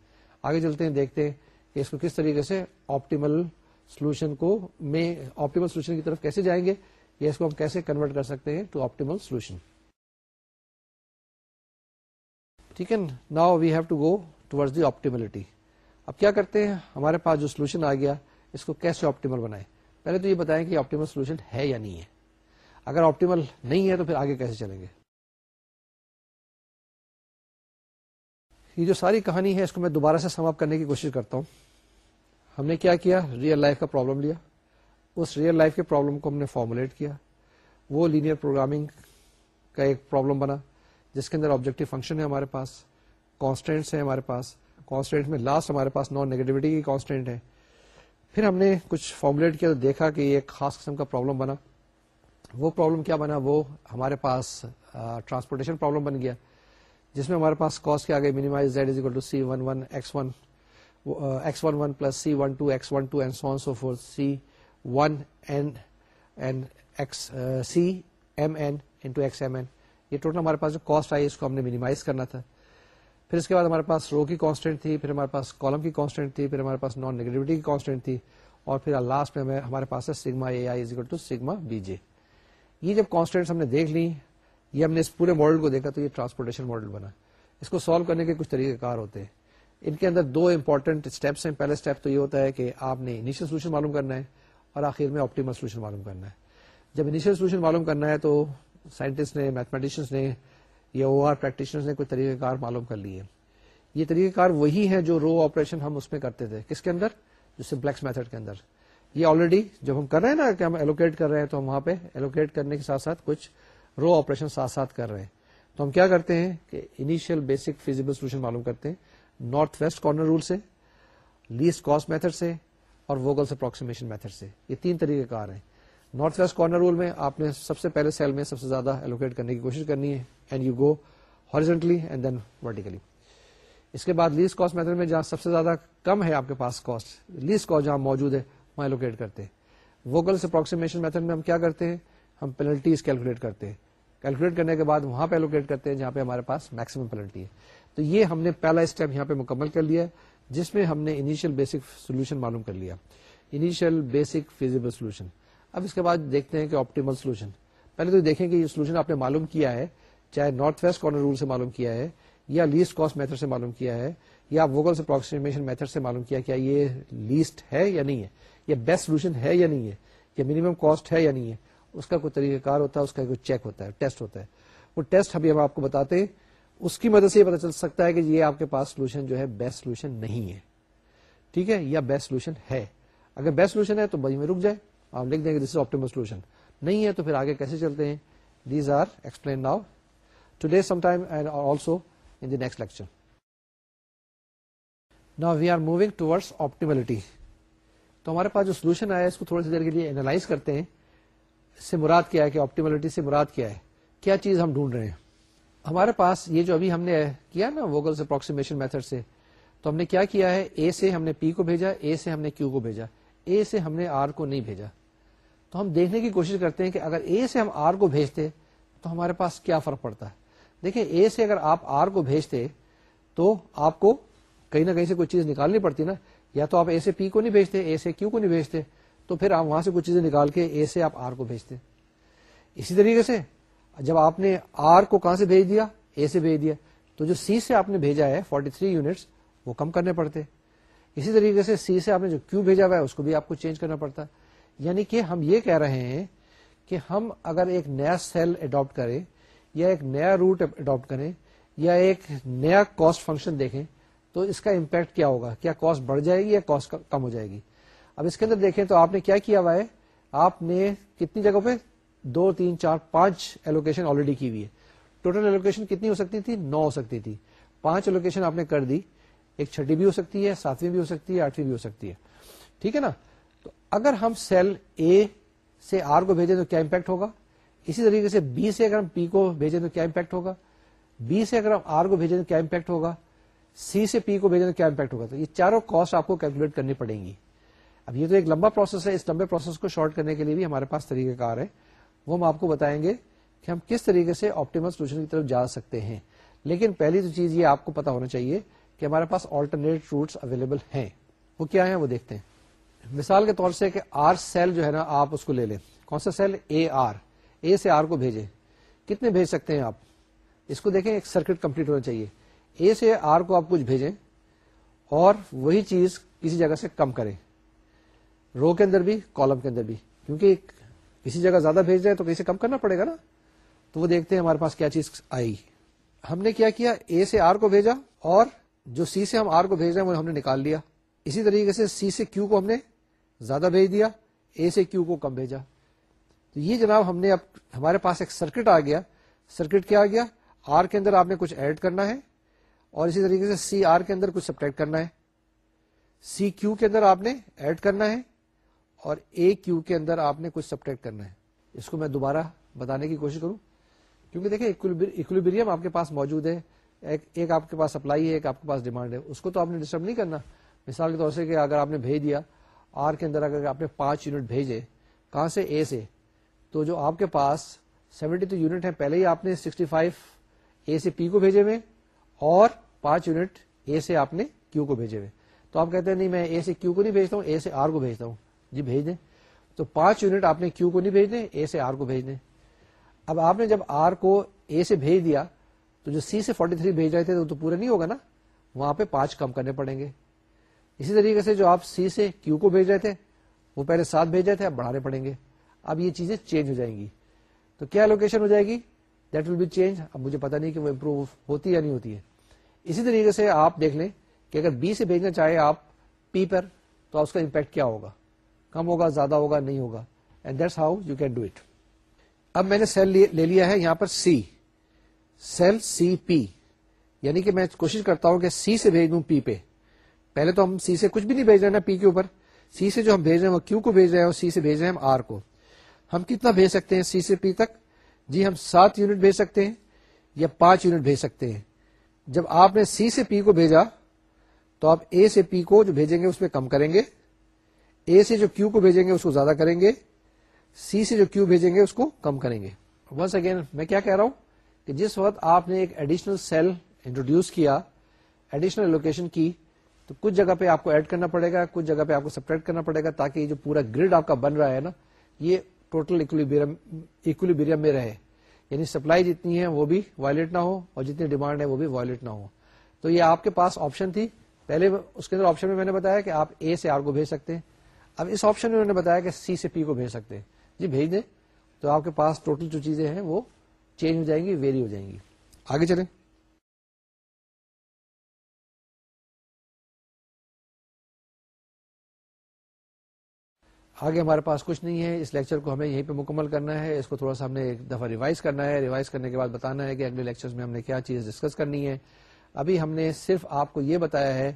آگے چلتے ہیں دیکھتے ہیں کہ اس کو کس طریقے سے آپٹیمل سولوشن کو میں آپٹیمل سولوشن کی طرف کیسے جائیں گے اس کو ہم کیسے کنورٹ کر سکتے ہیں ٹو آپٹیمل سولوشن ٹھیک ہے وی ہیو ٹو گو دی اب کیا کرتے ہیں ہمارے پاس جو سولوشن آ گیا اس کو کیسے آپٹیمل بنائے پہلے تو یہ بتائیں کہ آپٹیمل سولوشن ہے یا نہیں ہے اگر آپٹیمل نہیں ہے تو پھر آگے کیسے چلیں گے یہ جو ساری کہانی ہے اس کو میں دوبارہ سے سم اپ کرنے کی کوشش کرتا ہوں ہم نے کیا کیا ریئل لائف کا پرابلم لیا اس ریئل لائف کے پرابلم کو ہم نے فارمولیٹ کیا وہ لینئر پروگرامنگ کا ایک پرابلم بنا جس کے اندر آبجیکٹو فنکشن ہے ہمارے پاس کانسٹینٹس ہیں ہمارے پاس کانسٹینٹ میں لاسٹ ہمارے پاس نان نیگیٹوٹی ہم نے کچھ فارمولیٹ کیا تو دیکھا کہ یہ ایک خاص قسم کا پرابلم بنا وہ پرابلم کیا بنا وہ ہمارے پاس ٹرانسپورٹیشن پرابلم بن گیا جس میں ہمارے پاس کاسٹ کیا and so four C one N N X C M N into X M N یہ ٹوٹل ہمارے پاس جو کاسٹ آئی اس کو ہم نے مینیمائز کرنا تھا پھر اس کے بعد ہمارے پاس رو کی کانسٹینٹ تھی پھر ہمارے پاس کالم کی کانسٹنٹ تھی پھر ہمارے پاس نان نیگیٹوٹی کی کانسٹنٹ تھی اور پھر لاسٹ میں ہمارے پاس ہے sigma to sigma B J یہ جب کانسٹینٹ ہم نے دیکھ لی یہ ہم نے اس پورے ماڈل کو دیکھا تو یہ ٹرانسپورٹیشن ماڈل بنا اس کو سالو کرنے کے کچھ طریقہ کار ہوتے ہیں ان کے اندر دو امپورٹنٹ اسٹیپس ہیں پہلے اسٹیپ تو یہ ہوتا ہے کہ آپ نے سولوشن معلوم کرنا ہے اور آخر میں آپٹیمل سولوشن معلوم کرنا ہے جب انیشل سولوشن معلوم کرنا ہے تو سائنٹسٹ نے میتھمیٹیشنس نے یا او آر پریکٹیشنر نے کوئی طریقہ کار معلوم کر لیے یہ طریقہ کار وہی ہے جو رو آپریشن ہم اس میں کرتے تھے کس کے اندر جو سمپلیکس میتھڈ کے اندر یہ آلریڈی جب ہم کر رہے ہیں نا کہ ہم ایلوکیٹ کر رہے ہیں تو ہم وہاں پہ ایلوکیٹ کرنے کے ساتھ ساتھ کچھ رو آپریشن ساتھ ساتھ کر رہے ہیں تو ہم کیا کرتے ہیں کہ انیشیل بیسک فیزیبل سولوشن معلوم کرتے ہیں نارتھ ویسٹ کارنر رول سے لیسٹ کاسٹ میتھڈ سے اور ووگلس اپروکسیمیشن میتھڈ سے یہ تین طریقے کار ہیں نارتھ ویسٹ کارنر رول میں آپ نے سب سے پہلے سیل میں سب سے زیادہ ایلوکیٹ کرنے کی کوشش کرنی ہے and you go horizontally and then vertically اس کے بعد لیس کاسٹ میتھڈ میں جہاں سب سے زیادہ کم ہے آپ کے پاس کاسٹ لیس کاسٹ جہاں موجود ہے وہاں ایلوکیٹ کرتے ہیں ووگلس اپروکسیمیشن میتھڈ میں ہم کیا کرتے ہیں ہم پینلٹیز کیلکولیٹ کرتے ہیں کیلکولیٹ کرنے کے بعد وہاں پہ ایلوکیٹ کرتے ہیں جہاں پہ ہمارے پاس میکسیمم پینلٹی ہے تو یہ ہم نے پہلا اسٹیپ یہاں پہ مکمل کر لیا ہے جس میں ہم نے انیشیل بیسک سولوشن معلوم کر لیا انیشیل بیسک فیزیبل سولوشن اب اس کے بعد دیکھتے ہیں کہ آپٹیمل سولوشن پہلے تو دیکھیں کہ یہ سولوشن آپ نے معلوم کیا ہے چاہے نارتھ ویسٹ کارنر رول سے معلوم کیا ہے یا لیسٹ کاسٹ میتھڈ سے معلوم کیا ہے یا ووکل اپروکسیمیشن میتھڈ سے معلوم کیا کیا یہ لیسٹ ہے یا نہیں ہے یہ بیسٹ سولوشن ہے یا نہیں ہے یا منیمم کاسٹ ہے یا نہیں ہے اس کا کوئی طریقہ کار ہوتا ہے اس کا کوئی چیک ہوتا ہے ٹیسٹ ہوتا ہے وہ ٹیسٹ ابھی ہم آپ کو بتاتے ہیں اس کی مدد سے یہ پتا چل سکتا ہے کہ یہ آپ کے پاس سولوشن جو ہے بیسٹ سولوشن نہیں ہے ٹھیک ہے یا بیسٹ سولوشن ہے اگر بیسٹ سولوشن ہے تو بھائی میں رک جائے آپ لکھ دیں گے دس از آپٹیمل سولوشن نہیں ہے تو پھر آگے کیسے چلتے ہیں these are explain now today also in next lecture نا we are moving towards optimality تو ہمارے پاس جو سولوشن آیا اس کو تھوڑی سی دیر کے لیے اینالائز کرتے ہیں اس سے مراد کیا ہے کہ آپٹیملٹی سے مراد کیا ہے کیا چیز ہم ڈھونڈ رہے ہیں ہمارے پاس یہ جو ابھی ہم نے کیا نا ووگل اپروکسیمیشن میتھڈ سے تو ہم نے کیا کیا ہے اے سے ہم نے پی کو بھیجا اے سے ہم نے کیو کو بھیجا اے سے ہم نے آر کو نہیں بھیجا تو ہم دیکھنے کی کوشش کرتے ہیں کہ اگر اے سے ہم آر کو بھیجتے تو ہمارے پاس کیا فرق پڑتا ہے دیکھیں اے سے اگر آپ آر کو بھیجتے تو آپ کو کہیں نہ کہیں سے کوئی چیز نکالنی پڑتی نا یا تو آپ اے سے پی کو نہیں بھیجتے اے سے کیو کو نہیں بھیجتے تو پھر آپ وہاں سے کچھ چیزیں نکال کے اے سے آپ آر کو بھیجتے اسی طریقے سے جب آپ نے آر کو کہاں سے بھیج دیا اے سے بھیج دیا تو جو سی سے آپ نے بھیجا ہے 43 تھری یونٹس وہ کم کرنے پڑتے اسی طریقے سے سی سے آپ نے جو کیو بھیجا ہوا ہے اس کو بھی آپ کو چینج کرنا پڑتا یعنی کہ ہم یہ کہہ رہے ہیں کہ ہم اگر ایک نیا سیل اڈاپٹ کریں یا ایک نیا روٹ اڈاپٹ کریں یا ایک نیا کاسٹ فنکشن دیکھیں تو اس کا امپیکٹ کیا ہوگا کیا کاسٹ بڑھ جائے گی یا کاسٹ کم ہو جائے گی اب اس کے اندر دیکھیں تو آپ نے کیا کیا ہوا ہے آپ نے کتنی جگہ پہ دو تین چار پانچ ایلوکیشن آلریڈی کی ہوئی ہے ٹوٹل ایلوکیشن کتنی ہو سکتی تھی نو ہو سکتی تھی پانچ ایلوکیشن آپ نے کر دی ایک چھٹی بھی ہو سکتی ہے ساتویں بھی ہو سکتی ہے آٹھویں بھی ہو سکتی ہے ٹھیک ہے نا تو اگر ہم سیل اے سے آر کو بھیجیں تو کیا امپیکٹ ہوگا اسی طریقے سے بی سے اگر ہم پی کو بھیجیں تو کیا امپیکٹ ہوگا بی سے اگر ہم آر کو بھیجیں تو کیا امپیکٹ ہوگا سی سے پی کو بھیجیں تو کیا امپیکٹ ہوگا تو یہ چاروں کاسٹ آپ کو کیلکولیٹ کرنی پڑیں گی اب یہ تو ایک لمبا پروسیس ہے اس لمبے پروسیس کو شارٹ کرنے کے لیے بھی ہمارے پاس طریقہ کار ہے وہ ہم آپ کو بتائیں گے کہ ہم کس طریقے سے آپٹیمل سولوشن کی طرف جا سکتے ہیں لیکن پہلی تو چیز یہ آپ کو پتا ہونا چاہیے کہ ہمارے پاس آلٹرنیٹ روٹس اویلیبل ہیں وہ کیا ہیں وہ دیکھتے ہیں مثال کے طور سے کہ آر سیل جو ہے نا آپ اس کو لے لیں کون سا سیل اے آر اے سے آر کو بھیجیں کتنے بھیج سکتے ہیں آپ اس کو دیکھیں ایک سرکٹ کمپلیٹ ہونا چاہیے اے سے آر کو آپ کچھ بھیجیں اور وہی چیز کسی جگہ سے کم کریں رو کے اندر بھی کالم کے اندر بھی کیونکہ کسی جگہ زیادہ بھیج ہیں تو کسی کم کرنا پڑے گا نا تو وہ دیکھتے ہیں ہمارے پاس کیا چیز آئی ہم نے کیا کیا اے سے آر کو بھیجا اور جو سی سے ہم آر کو بھیج رہے ہیں وہ ہم نے نکال لیا اسی طریقے سے سی سے کیو کو ہم نے زیادہ بھیج دیا اے سے کیو کو کم بھیجا تو یہ جناب ہم نے اب ہمارے پاس ایک سرکٹ آ گیا سرکٹ کیا آ گیا آر کے اندر آپ نے کچھ ایڈ کرنا ہے اور اسی طریقے سے سی آر کے اندر کچھ سبٹیکٹ کرنا ہے سی کیو کے اندر آپ نے ایڈ کرنا ہے اور اے کیو کے اندر آپ نے کچھ سبٹیکٹ کرنا ہے اس کو میں دوبارہ بتانے کی کوشش کروں کیونکہ دیکھیں اکولیبریم آپ کے پاس موجود ہے ایک آپ کے پاس سپلائی ہے ایک آپ کے پاس ڈیمانڈ ہے اس کو تو آپ نے ڈسٹرب نہیں کرنا مثال کے طور سے کہ اگر آپ نے بھیج دیا آر کے اندر اگر آپ نے پانچ یونٹ بھیجے کہاں سے اے سے تو جو آپ کے پاس سیونٹی ٹو یونٹ ہے پہلے ہی آپ نے سکسٹی فائیو اے سے پی کو بھیجے ہوئے اور پانچ یونٹ اے سے آپ نے کیو کو بھیجے ہوئے تو آپ کہتے ہیں نہیں میں اے سے کیو کو نہیں بھیجتا ہوں اے سے آر کو بھیجتا ہوں جی بھیج دیں تو پانچ یونٹ آپ نے کیو کو نہیں بھیج دیں اے سے آر کو بھیج دیں اب آپ نے جب آر کو اے سے بھیج دیا تو جو سی سے فورٹی تھری بھیج رہے تھے تو, تو پورا نہیں ہوگا نا وہاں پہ پانچ کم کرنے پڑیں گے اسی طریقے سے جو آپ سی سے کیو کو بھیج رہے تھے وہ پہلے سات بھیج رہے تھے اب بڑھانے پڑیں گے اب یہ چیزیں چینج ہو جائیں گی تو کیا لوکیشن ہو جائے گی دیٹ ول بی چینج اب مجھے پتا نہیں کہ وہ امپروو ہوتی یا نہیں ہوتی ہے اسی طریقے سے آپ دیکھ لیں کہ اگر بی سے بھیجنا چاہے آپ پی پر تو اس کا امپیکٹ کیا ہوگا کم ہوگا زیادہ ہوگا نہیں ہوگا and that's how you can do it اب میں نے سیل لے لیا ہے یہاں پر سی سیل سی پی یعنی کہ میں کوشش کرتا ہوں کہ سی سے بھیج دوں پی پہ پہلے تو ہم سی سے کچھ بھی نہیں بھیج رہے ہیں نا پی کے اوپر سی سے جو ہم بھیج رہے ہیں وہ کیو کو بھیج رہے ہیں اور سی سے بھیج رہے ہیں ہم آر کو ہم کتنا بھیج سکتے ہیں سی سے پی تک جی ہم سات یونٹ بھیج سکتے ہیں یا پانچ یونٹ بھیج سکتے ہیں جب آپ نے سی سے پی کو بھیجا تو آپ اے سے پی کو جو بھیجیں گے اس میں کم کریں گے اے سے جو کیو کو بھیجیں گے اس کو زیادہ کریں گے سی سے جو کیو بھیجیں گے اس کو کم کریں گے ونس اگین میں کیا کہہ رہا ہوں کہ جس وقت آپ نے ایک ایڈیشنل سیل انٹروڈیوس کیا ایڈیشنل لوکیشن کی تو کچھ جگہ پہ آپ کو ایڈ کرنا پڑے گا کچھ جگہ پہ آپ کو سپریٹ کرنا پڑے گا تاکہ یہ جو پورا گریڈ آپ کا بن رہا ہے نا یہ ٹوٹل اکولی میں رہے یعنی سپلائی جتنی ہے وہ بھی وائلٹ نہ ہو اور جتنی ڈیمانڈ ہے وہ بھی وائلٹ نہ ہو تو یہ آپ کے پاس آپشن تھی پہلے اس کے اندر آپشن میں میں نے بتایا کہ آپ اے سے آر کو بھیج سکتے ہیں اب اس آپشن میں بتایا کہ سی سے پی کو بھیج سکتے ہیں جی بھیج دیں تو آپ کے پاس ٹوٹل جو چیزیں ہیں وہ چینج ہو جائیں گی ویری ہو جائیں گی آگے چلیں آگے ہمارے پاس کچھ نہیں ہے اس لیکچر کو ہمیں یہیں پہ مکمل کرنا ہے اس کو تھوڑا سا ہم نے ایک دفعہ ریوائز کرنا ہے ریوائز کرنے کے بعد بتانا ہے کہ اگلے لیکچر میں ہم نے کیا چیز ڈسکس کرنی ہے ابھی ہم نے صرف آپ کو یہ بتایا ہے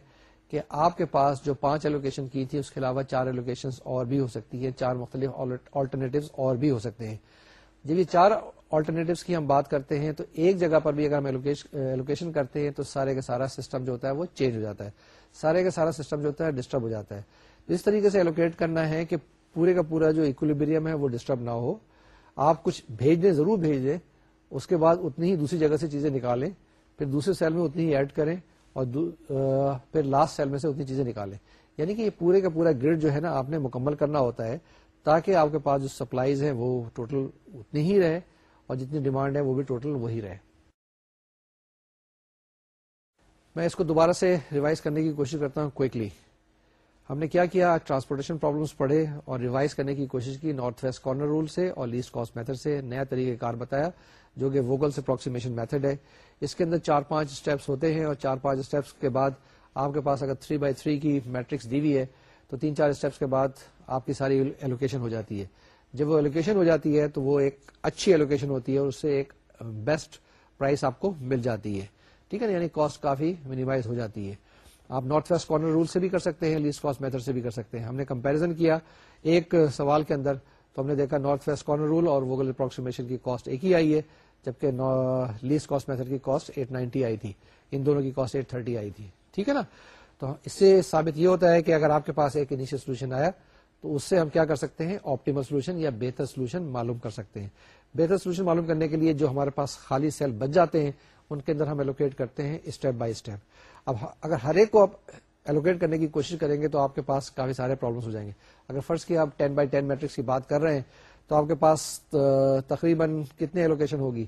کہ آپ کے پاس جو پانچ ایلوکیشن کی تھی اس کے علاوہ چار ایلوکیشن اور بھی ہو سکتی ہیں چار مختلف آلٹرنیٹوز اور بھی ہو سکتے ہیں جب یہ چار آلٹرنیٹوز کی ہم بات کرتے ہیں تو ایک جگہ پر بھی اگر ہم ایلوکیشن کرتے ہیں تو سارے کا سارا سسٹم جو ہوتا ہے وہ چینج ہو جاتا ہے سارے کا سارا سسٹم جو ہوتا ہے ڈسٹرب ہو جاتا ہے اس طریقے سے ایلوکیٹ کرنا ہے کہ پورے کا پورا جو اکولیبریم ہے وہ ڈسٹرب نہ ہو آپ کچھ بھیج دیں ضرور بھیج دیں اس کے بعد اتنی ہی دوسری جگہ سے چیزیں نکالیں پھر دوسرے سیل میں اتنی ہی ایڈ کریں اور پھر لاسٹ سیل میں سے اتنی چیزیں نکالیں یعنی کہ یہ پورے کا پورا گریڈ جو ہے نا آپ نے مکمل کرنا ہوتا ہے تاکہ آپ کے پاس جو سپلائیز ہیں وہ ٹوٹل اتنی ہی رہے اور جتنی ڈیمانڈ ہے وہ بھی ٹوٹل وہی رہے میں اس کو دوبارہ سے ریوائز کرنے کی کوشش کرتا ہوں کوکلی ہم نے کیا کیا ٹرانسپورٹیشن پرابلمس پڑھے اور ریوائز کرنے کی کوشش کی نارتھ ویسٹ کارنر رول سے اور لیسٹ کاسٹ میتھڈ سے نیا طریقہ کار بتایا جو کہ ووگل اپروکسیمیشن میتھڈ ہے اس کے اندر چار پانچ اسٹیپس ہوتے ہیں اور چار پانچ اسٹیپس کے بعد آپ کے پاس اگر تھری بائی تھری کی میٹرکس دی ہوئی ہے تو تین چار اسٹیپس کے بعد آپ کی ساری ایلوکیشن ہو جاتی ہے جب وہ ایلوکیشن ہو جاتی ہے تو وہ ایک اچھی ایلوکیشن ہوتی ہے اور اس سے ایک بیسٹ پرائز آپ کو مل جاتی ہے ٹھیک ہے نا یعنی کاسٹ کافی منیمائز ہو جاتی ہے آپ نارتھ ویسٹ کارنر رول سے بھی کر سکتے ہیں لیسٹ کاسٹ میتھڈ سے بھی کر سکتے ہیں ہم نے کمپیرزن کیا ایک سوال کے اندر تو ہم نے دیکھا نارتھ ویسٹ کارنر رول اور ووگل اپروکسیمیشن کی کاسٹ ایک ہی آئی ہے جبکہ لیسٹ کاسٹ میتھڈ کی کاسٹ 890 نائنٹی آئی تھی ان دونوں کی کاسٹ 830 تھرٹی آئی تھی ٹھیک ہے نا تو اس سے ثابت یہ ہوتا ہے کہ اگر آپ کے پاس ایک انیشیل سولوشن آیا تو اس سے ہم کیا کر سکتے ہیں آپٹیمل سولوشن یا بہتر سولوشن معلوم کر سکتے ہیں بہتر سولوشن معلوم کرنے کے لیے جو ہمارے پاس خالی سیل بچ جاتے ہیں ان کے اندر ہم ایلوکیٹ کرتے ہیں اسٹیپ بائی اسٹیپ اب اگر ہر ایک کو آپ ایلوکیٹ کرنے کی کوشش کریں گے تو آپ کے پاس کافی سارے پرابلمس ہو جائیں گے اگر فرض کی آپ ٹین بائی ٹین میٹرکس کی بات کر رہے ہیں تو آپ کے پاس تقریباً کتنے ایلوکیشن ہوگی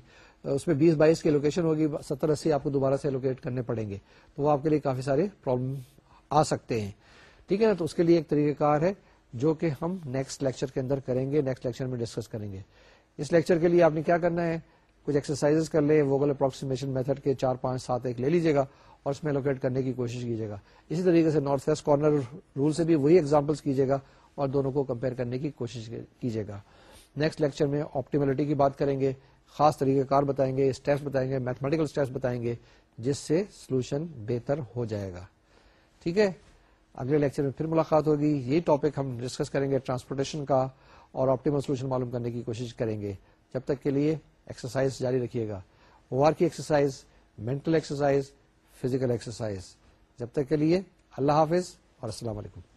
اس میں بیس بائیس کی ایلوکیشن ہوگی ستر اسی آپ کو دوبارہ سے ایلوکیٹ کرنے پڑیں گے تو وہ آپ کے لیے کافی سارے پرابلم آ سکتے ہیں ٹھیک ہے نا تو اس کے لیے ایک طریقہ کار ہے جو کہ ہم نیکسٹ لیکچر کے اندر کریں گے نیکسٹ لیکچر میں ڈسکس کریں گے اس لیکچر کے لیے آپ نے کیا کرنا ہے کچھ ایکسرسائز کر لیں ووگل اپروکسیمیشن میتھڈ کے چار پانچ سات ایک لے لیجیے گا اور اس میں لوکیٹ کرنے کی کوشش کیجیے گا اسی طریقے سے نارتھ ویسٹ کارنر رول سے بھی وہی ایگزامپل کیجیے گا اور دونوں کو کمپیئر کرنے کی کوشش کیجیے گا نیکسٹ لیکچر میں آپٹیملٹی کی بات کریں گے خاص طریقہ کار بتائیں گے اسٹیپس بتائیں گے میتھمیٹیکل اسٹیپس بتائیں گے جس سے سولوشن بہتر ہو جائے گا ٹھیک ہے اگلے لیکچر میں پھر ملاقات ہوگی یہ ٹاپک ہم ڈسکس کریں گے ٹرانسپورٹیشن کا اور آپٹیمل سولوشن معلوم کرنے کی کوشش کریں گے جب تک کے لیے ایکسرسائز جاری رکھیے گا او آر کی exercise mental exercise physical exercise جب تک کے لیے اللہ حافظ اور السلام علیکم